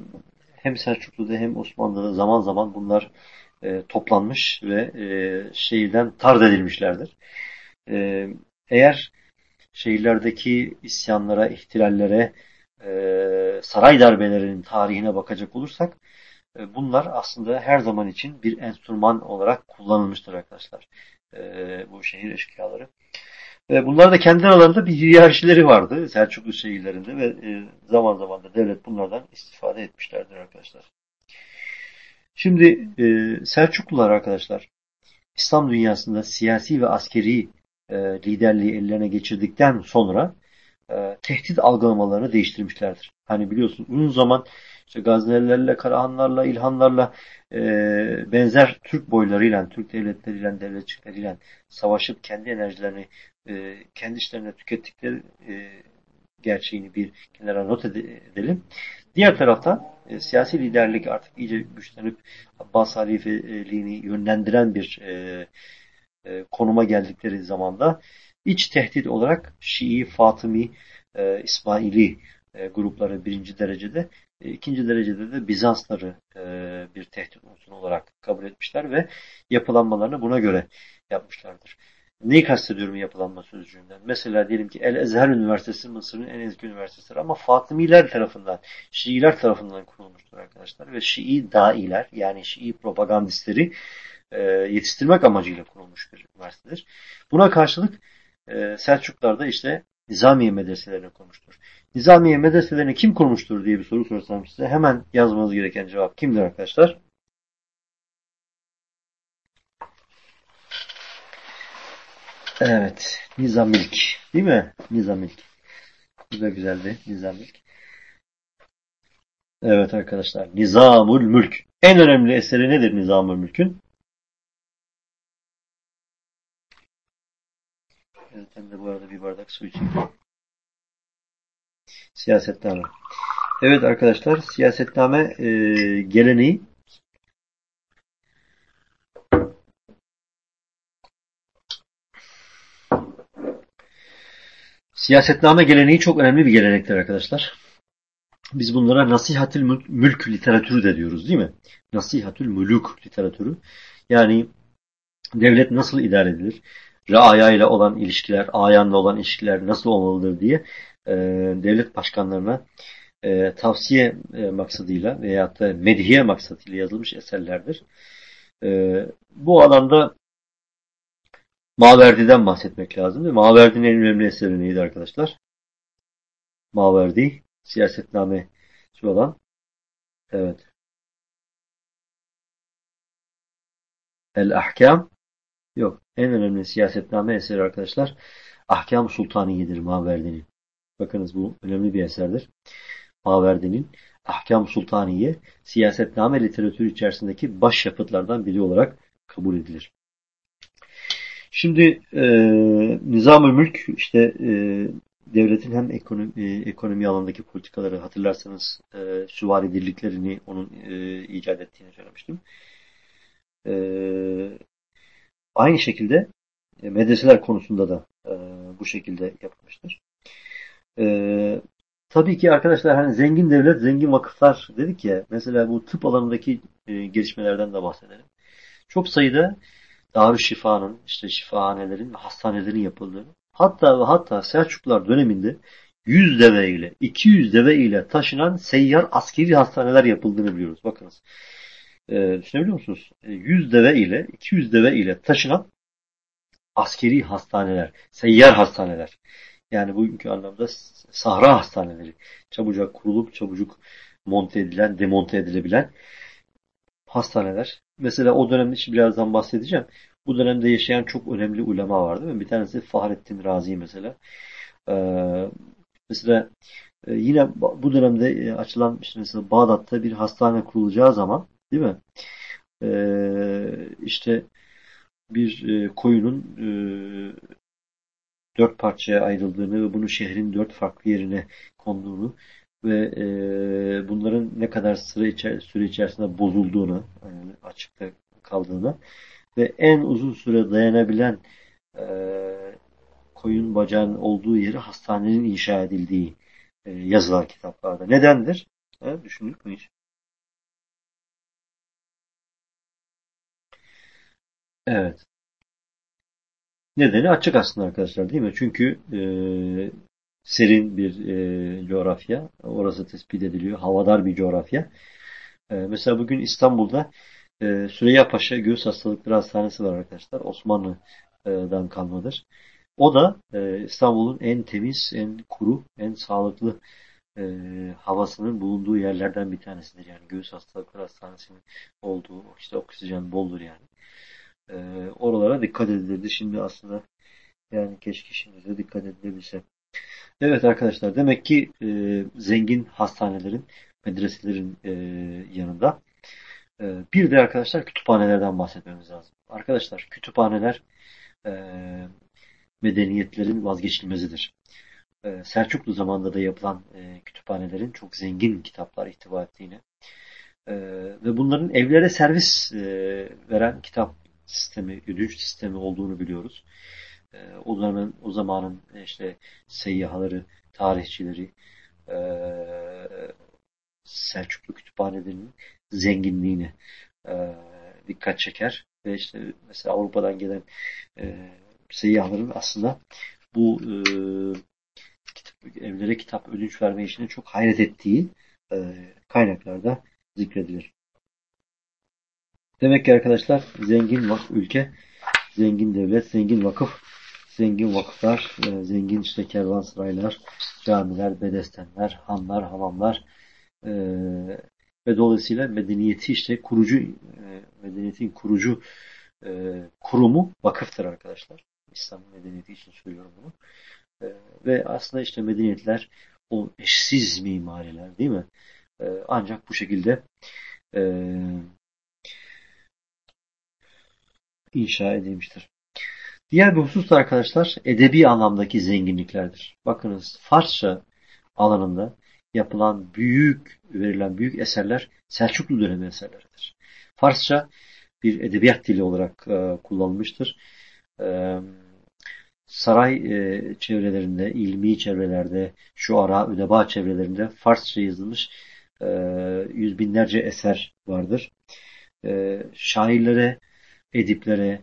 hem Selçuklu'da hem Osmanlı'da zaman zaman bunlar e, toplanmış ve e, şehirden tard edilmişlerdir. E, eğer şehirlerdeki isyanlara, ihtilallere, e, saray darbelerinin tarihine bakacak olursak bunlar aslında her zaman için bir enstrüman olarak kullanılmıştır arkadaşlar. Bu şehir eşkıyaları. E, bunlar da kendi aralarında bir hiyerarşileri vardı Selçuklu şehirlerinde ve e, zaman zaman da devlet bunlardan istifade etmişlerdir arkadaşlar. Şimdi e, Selçuklular arkadaşlar İslam dünyasında siyasi ve askeri liderliği ellerine geçirdikten sonra tehdit algılamalarını değiştirmişlerdir. Hani biliyorsun uzun zaman işte Gaznelilerle, Karahanlarla, İlhanlarla e, benzer Türk boylarıyla, Türk devletleriyle, devletçikleriyle savaşıp kendi enerjilerini e, kendi işlerine tükettikleri e, gerçeğini bir kenara not edelim. Diğer taraftan e, siyasi liderlik artık iyice güçlenip Abbas halifeliğini yönlendiren bir e, e, konuma geldikleri zamanda iç tehdit olarak Şii, Fatımi, e, İsmaili e, grupları birinci derecede, ikinci derecede de Bizansları e, bir tehdit unsuru olarak kabul etmişler ve yapılanmalarını buna göre yapmışlardır. Neyi kastediyorum yapılanma sözcüğünden? Mesela diyelim ki El Ezher Üniversitesi Mısır'ın en eski üniversitesidir ama Fatımiler tarafından, Şiiler tarafından kurulmuştur arkadaşlar. Ve Şii dailer yani Şii propagandistleri e, yetiştirmek amacıyla kurulmuş bir üniversitedir. Buna karşılık e, Selçuklar da işte Nizamiye medreselerini kurmuştur. Nizamiye medreselerini kim kurmuştur diye bir soru sorsam size hemen yazmanız gereken cevap kimdir arkadaşlar? Evet. Nizamilk. Değil mi? Nizamilk. Bu da güzeldi. Nizamilk. Evet arkadaşlar. Nizamul Mülk. En önemli eseri nedir Nizamul Mülk'ün? Evet, ben de bu arada bir bardak su içeyim. Siyasetname. Evet arkadaşlar, siyasetname e, geleneği Siyasetname geleneği çok önemli bir gelenektir arkadaşlar. Biz bunlara nasihatül mülk literatürü de diyoruz değil mi? Nasihatül mülük literatürü. Yani devlet nasıl idare edilir? Raaya ile olan ilişkiler, ayanla olan ilişkiler nasıl olmalıdır diye e, devlet başkanlarına e, tavsiye e, maksadıyla veyahut da medhiye maksadıyla yazılmış eserlerdir. E, bu alanda Maverdi'den bahsetmek lazım. Maverdi'nin en önemli eseri neydi arkadaşlar? Maverdi, siyasetname şu olan. Evet. El Ahkam yok. En önemli siyasetname eseri arkadaşlar Ahkam Sultaniye'dir Maverdi'nin. Bakınız bu önemli bir eserdir. Maverdi'nin Ahkam Sultaniye siyasetname literatürü içerisindeki baş yapıtlardan biri olarak kabul edilir. Şimdi e, nizam mülk işte e, devletin hem ekonomi, e, ekonomi alanındaki politikaları hatırlarsanız e, süvari birliklerini onun e, icat ettiğini söylemiştim. E, aynı şekilde e, medreseler konusunda da e, bu şekilde yapılmıştır. E, tabii ki arkadaşlar hani zengin devlet, zengin vakıflar dedik ya mesela bu tıp alanındaki e, gelişmelerden de bahsedelim. Çok sayıda Darüşşifa'nın, işte şifahanelerin ve hastanelerin yapıldığını, hatta ve hatta Selçuklular döneminde 100 deve ile 200 deve ile taşınan seyyar askeri hastaneler yapıldığını biliyoruz. Bakınız. Ee, düşünebiliyor musunuz? 100 deve ile 200 deve ile taşınan askeri hastaneler, seyyar hastaneler. Yani bugünkü anlamda sahra hastaneleri. Çabucak kurulup çabucak monte edilen, demonte edilebilen hastaneler. Mesela o dönemde şimdi birazdan bahsedeceğim. Bu dönemde yaşayan çok önemli ulema var değil mi? Bir tanesi Fahrettin Razi mesela. Ee, mesela e, yine bu dönemde e, açılan işte mesela Bağdat'ta bir hastane kurulacağı zaman değil mi? Ee, işte bir e, koyunun dört parçaya ayrıldığını ve bunu şehrin dört farklı yerine konduğunu ve e, bunların ne kadar süre, içer, süre içerisinde bozulduğunu yani açıkta kaldığını ve en uzun süre dayanabilen e, koyun bacağının olduğu yeri hastanenin inşa edildiği e, yazılan kitaplarda. Nedendir? E, düşündük mü hiç? Evet. Nedeni açık aslında arkadaşlar değil mi? Çünkü e, serin bir e, coğrafya. Orası tespit ediliyor. Havadar bir coğrafya. E, mesela bugün İstanbul'da e, Süreyya Paşa Göğüs Hastalıkları Hastanesi var arkadaşlar. Osmanlı'dan kalmadır. O da e, İstanbul'un en temiz, en kuru, en sağlıklı e, havasının bulunduğu yerlerden bir tanesidir. Yani göğüs hastalıkları hastanesinin olduğu, işte oksijen boldur yani. E, oralara dikkat edilirdi. Şimdi aslında yani keşke şimdi de dikkat edilebilse. Evet arkadaşlar demek ki e, zengin hastanelerin, medreselerin e, yanında e, bir de arkadaşlar kütüphanelerden bahsetmemiz lazım. Arkadaşlar kütüphaneler e, medeniyetlerin vazgeçilmezidir. E, Selçuklu zamanında da yapılan e, kütüphanelerin çok zengin kitaplar ihtiva ettiğini e, ve bunların evlere servis e, veren kitap sistemi, ödünç sistemi olduğunu biliyoruz. E, o zamanın, o zamanın e, işte seyyahları, tarihçileri, e, Selçuklu kütüphanelerinin zenginliğini e, dikkat çeker ve işte mesela Avrupa'dan gelen e, seyyahların aslında bu evlere kitap ödünç verme işine çok hayret ettiği kaynaklarda zikredilir. Demek ki arkadaşlar zengin vakıf ülke, zengin devlet, zengin vakıf, zengin vakıflar, e, zengin işte kervansaraylar, camiler, bedestenler, hanlar, hamamlar e, ve dolayısıyla medeniyeti işte kurucu e, medeniyetin kurucu kurumu vakıftır arkadaşlar. İslam medeniyeti için söylüyorum bunu. Ve aslında işte medeniyetler o eşsiz mimariler değil mi? Ancak bu şekilde inşa edilmiştir. Diğer bir husus da arkadaşlar edebi anlamdaki zenginliklerdir. Bakınız Farsça alanında yapılan büyük, verilen büyük eserler Selçuklu dönemi eserleridir. Farsça bir edebiyat dili olarak e, kullanılmıştır. E, saray e, çevrelerinde, ilmi çevrelerde, şu ara üdeba çevrelerinde Farsça yazılmış e, yüz binlerce eser vardır. E, şairlere, ediplere,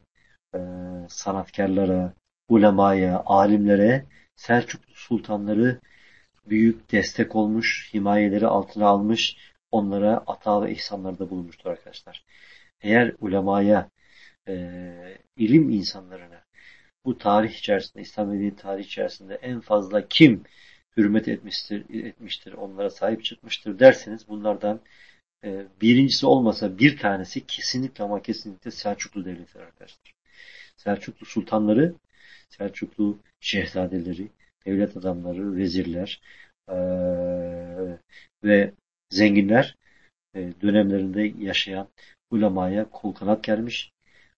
e, sanatkarlara, ulemaya, alimlere Selçuklu sultanları büyük destek olmuş, himayeleri altına almış, onlara ata ve ihsanlarda bulunmuştur arkadaşlar. Eğer ulemaya, e, ilim insanlarına bu tarih içerisinde, İslam medeniyeti tarih içerisinde en fazla kim hürmet etmiştir, etmiştir, onlara sahip çıkmıştır derseniz bunlardan e, birincisi olmasa bir tanesi kesinlikle ama kesinlikle Selçuklu devleti arkadaşlar. Selçuklu sultanları, Selçuklu şehzadeleri, devlet adamları, vezirler e, ve zenginler e, dönemlerinde yaşayan ulemaya kol kanat gelmiş.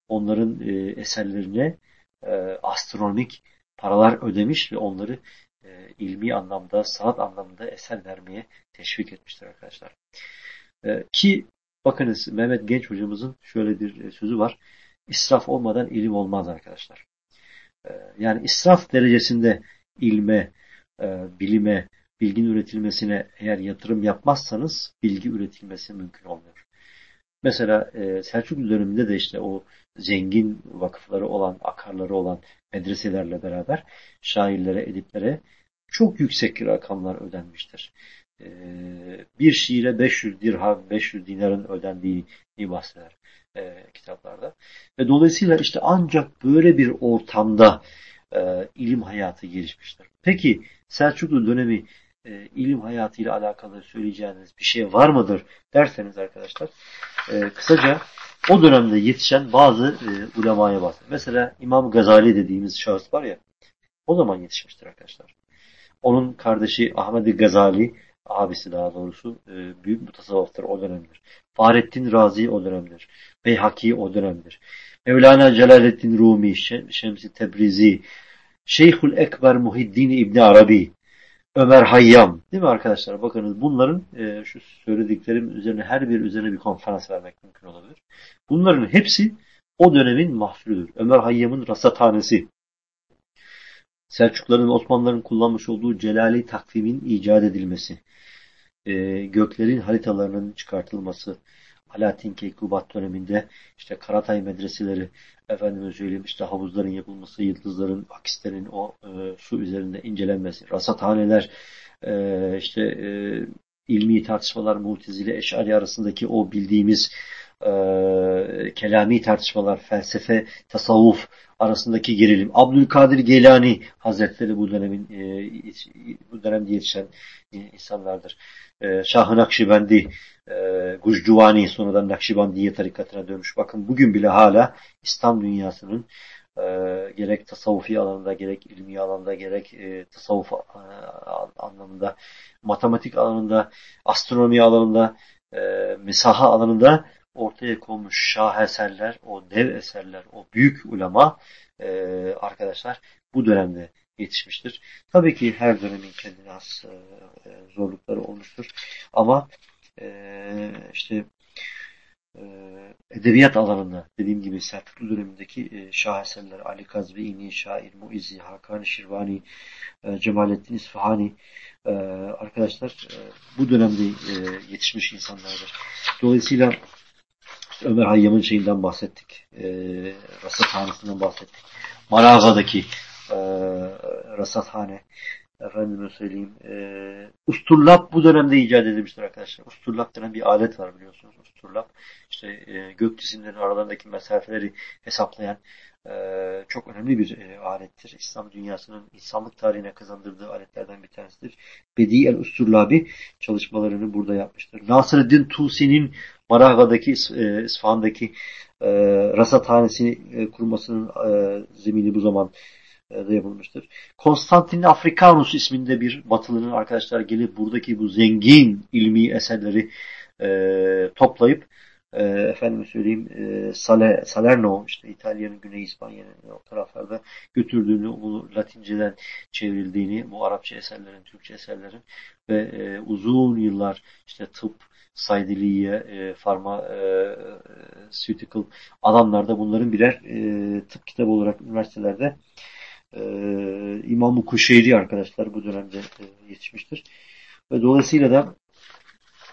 Onların e, eserlerine e, astronomik paralar ödemiş ve onları ilmi anlamda, sanat anlamında eser vermeye teşvik etmiştir arkadaşlar. E, ki bakınız Mehmet Genç hocamızın şöyle bir sözü var. İsraf olmadan ilim olmaz arkadaşlar. E, yani israf derecesinde ilme, e, bilime, bilgin üretilmesine eğer yatırım yapmazsanız bilgi üretilmesi mümkün olmuyor. Mesela e, Selçuklu döneminde de işte o zengin vakıfları olan, akarları olan medreselerle beraber şairlere, ediplere çok yüksek rakamlar ödenmiştir. E, bir şiire 500 dirham, 500 dinarın ödendiği bahseder e, kitaplarda. Ve dolayısıyla işte ancak böyle bir ortamda e, ilim hayatı gelişmiştir. Peki Selçuklu dönemi e, ilim hayatıyla alakalı söyleyeceğiniz bir şey var mıdır derseniz arkadaşlar e, kısaca o dönemde yetişen bazı e, ulemaya bahsediyor. Mesela İmam Gazali dediğimiz şahıs var ya o zaman yetişmiştir arkadaşlar. Onun kardeşi Ahmet Gazali abisi daha doğrusu e, büyük mutasavvıftır o dönemdir. Fahrettin Razi o dönemdir. Beyhaki o dönemdir. Mevlana Celaleddin Rumi, Şemsi Tebrizi, Şeyhül Ekber Muhiddin İbni Arabi, Ömer Hayyam değil mi arkadaşlar? Bakınız bunların e, şu söylediklerim üzerine her bir üzerine bir konferans vermek mümkün olabilir. Bunların hepsi o dönemin mahsulüdür. Ömer Hayyam'ın rasathanesi, Selçukların ve Osmanlıların kullanmış olduğu Celali takvimin icat edilmesi, e, göklerin haritalarının çıkartılması, Alaaddin Keykubat döneminde işte Karatay medreseleri, efendime söyleyeyim işte havuzların yapılması, yıldızların, akislerin o e, su üzerinde incelenmesi, rasathaneler, e, işte e, ilmi tartışmalar, mutezile, eşari arasındaki o bildiğimiz e, kelami tartışmalar, felsefe, tasavvuf arasındaki gerilim. Abdülkadir Geylani Hazretleri bu dönemin e, bu dönemde yetişen insanlardır. E, Şah-ı Nakşibendi, e, Gucduvani sonradan Nakşibandiye tarikatına dönmüş. Bakın bugün bile hala İslam dünyasının e, gerek tasavvufi alanında, gerek ilmi alanda, gerek e, tasavvuf e, anlamında, matematik alanında, astronomi alanında, e, mesaha alanında ortaya konmuş şaheserler, o dev eserler, o büyük ulema e, arkadaşlar bu dönemde yetişmiştir. Tabii ki her dönemin kendine has e, zorlukları olmuştur. Ama e, işte e, edebiyat alanında dediğim gibi Selçuklu dönemindeki e, şaheserler Ali Kazvini, Şair Muizzi, Hakan Şirvani, e, Cemalettin İsfahani e, arkadaşlar e, bu dönemde e, yetişmiş insanlardır. Dolayısıyla Ömer Hayyam'ın şeyinden bahsettik. E, rasathanesinden bahsettik. Maraga'daki e, rasathane efendime söyleyeyim e, usturlap bu dönemde icat edilmiştir arkadaşlar. Usturlap denen bir alet var biliyorsunuz. Usturlap işte e, gök cisimlerin aralarındaki mesafeleri hesaplayan e, çok önemli bir e, alettir. İslam dünyasının insanlık tarihine kazandırdığı aletlerden bir tanesidir. Bedi el Usturlabi çalışmalarını burada yapmıştır. Nasreddin Tusi'nin Maraga'daki e, İsfahan'daki e, rasathanesini e, kurmasının e, zemini bu zaman yapılmıştır. Konstantin Africanus isminde bir batılının arkadaşlar gelip buradaki bu zengin ilmi eserleri e, toplayıp e, efendim söyleyeyim e, Sale, Salerno işte İtalya'nın Güney İspanya'nın o taraflarda götürdüğünü bu Latinceden çevrildiğini bu Arapça eserlerin Türkçe eserlerin ve e, uzun yıllar işte tıp saydiliye, e, farmasutical e, alanlarda bunların birer e, tıp kitabı olarak üniversitelerde e, İmam-ı Kuşeyri arkadaşlar bu dönemde e, yetişmiştir. Ve dolayısıyla da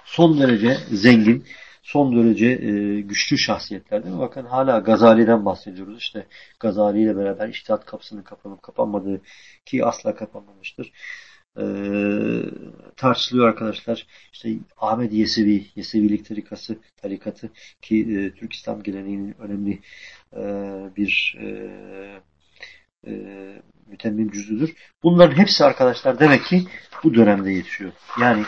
son derece zengin, son derece e, güçlü şahsiyetler değil mi? Bakın hala Gazali'den bahsediyoruz. İşte Gazali ile beraber iştihat kapısının kapanıp kapanmadığı ki asla kapanmamıştır. E, tartışılıyor arkadaşlar. İşte Ahmet Yesevi, Yesevilik tarikası, tarikatı ki e, Türk İslam geleneğinin önemli e, bir e, e, mütemmim cüzüdür. Bunların hepsi arkadaşlar demek ki bu dönemde yetişiyor. Yani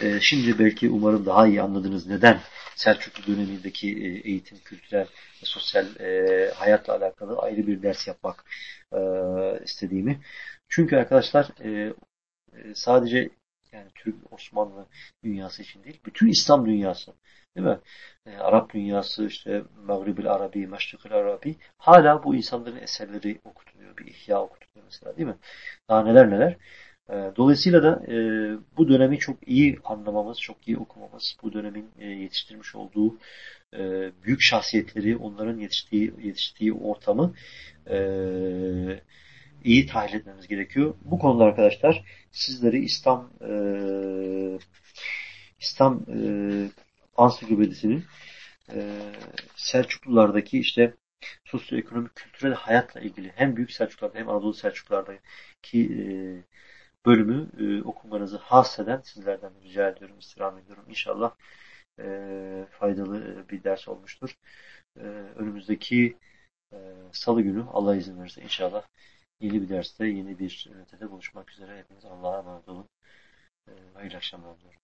e, şimdi belki umarım daha iyi anladınız neden Selçuklu dönemindeki e, eğitim, kültürel ve sosyal e, hayatla alakalı ayrı bir ders yapmak e, istediğimi. Çünkü arkadaşlar e, e sadece yani Türk Osmanlı dünyası için değil, bütün İslam dünyası değil mi? E, Arap dünyası işte Mağribil Arabi, Meşrikil Arabi hala bu insanların eserleri okutuluyor. Bir ihya okutuluyor mesela değil mi? Daha neler neler. E, dolayısıyla da e, bu dönemi çok iyi anlamamız, çok iyi okumamız, bu dönemin e, yetiştirmiş olduğu e, büyük şahsiyetleri, onların yetiştiği, yetiştiği ortamı e, iyi tahlil etmemiz gerekiyor. Bu konuda arkadaşlar sizleri İslam e, İslam e, ansiklopedisinin e, Selçuklulardaki işte sosyoekonomik kültürel hayatla ilgili hem Büyük Selçuklularda hem Anadolu Selçuklulardaki e, bölümü e, okumanızı haseden sizlerden rica ediyorum, istirham ediyorum. İnşallah e, faydalı bir ders olmuştur. E, önümüzdeki e, salı günü Allah izin verirse inşallah yeni bir derste, yeni bir ünitede buluşmak üzere. Hepiniz Allah'a emanet olun. E, hayırlı akşamlar diliyorum.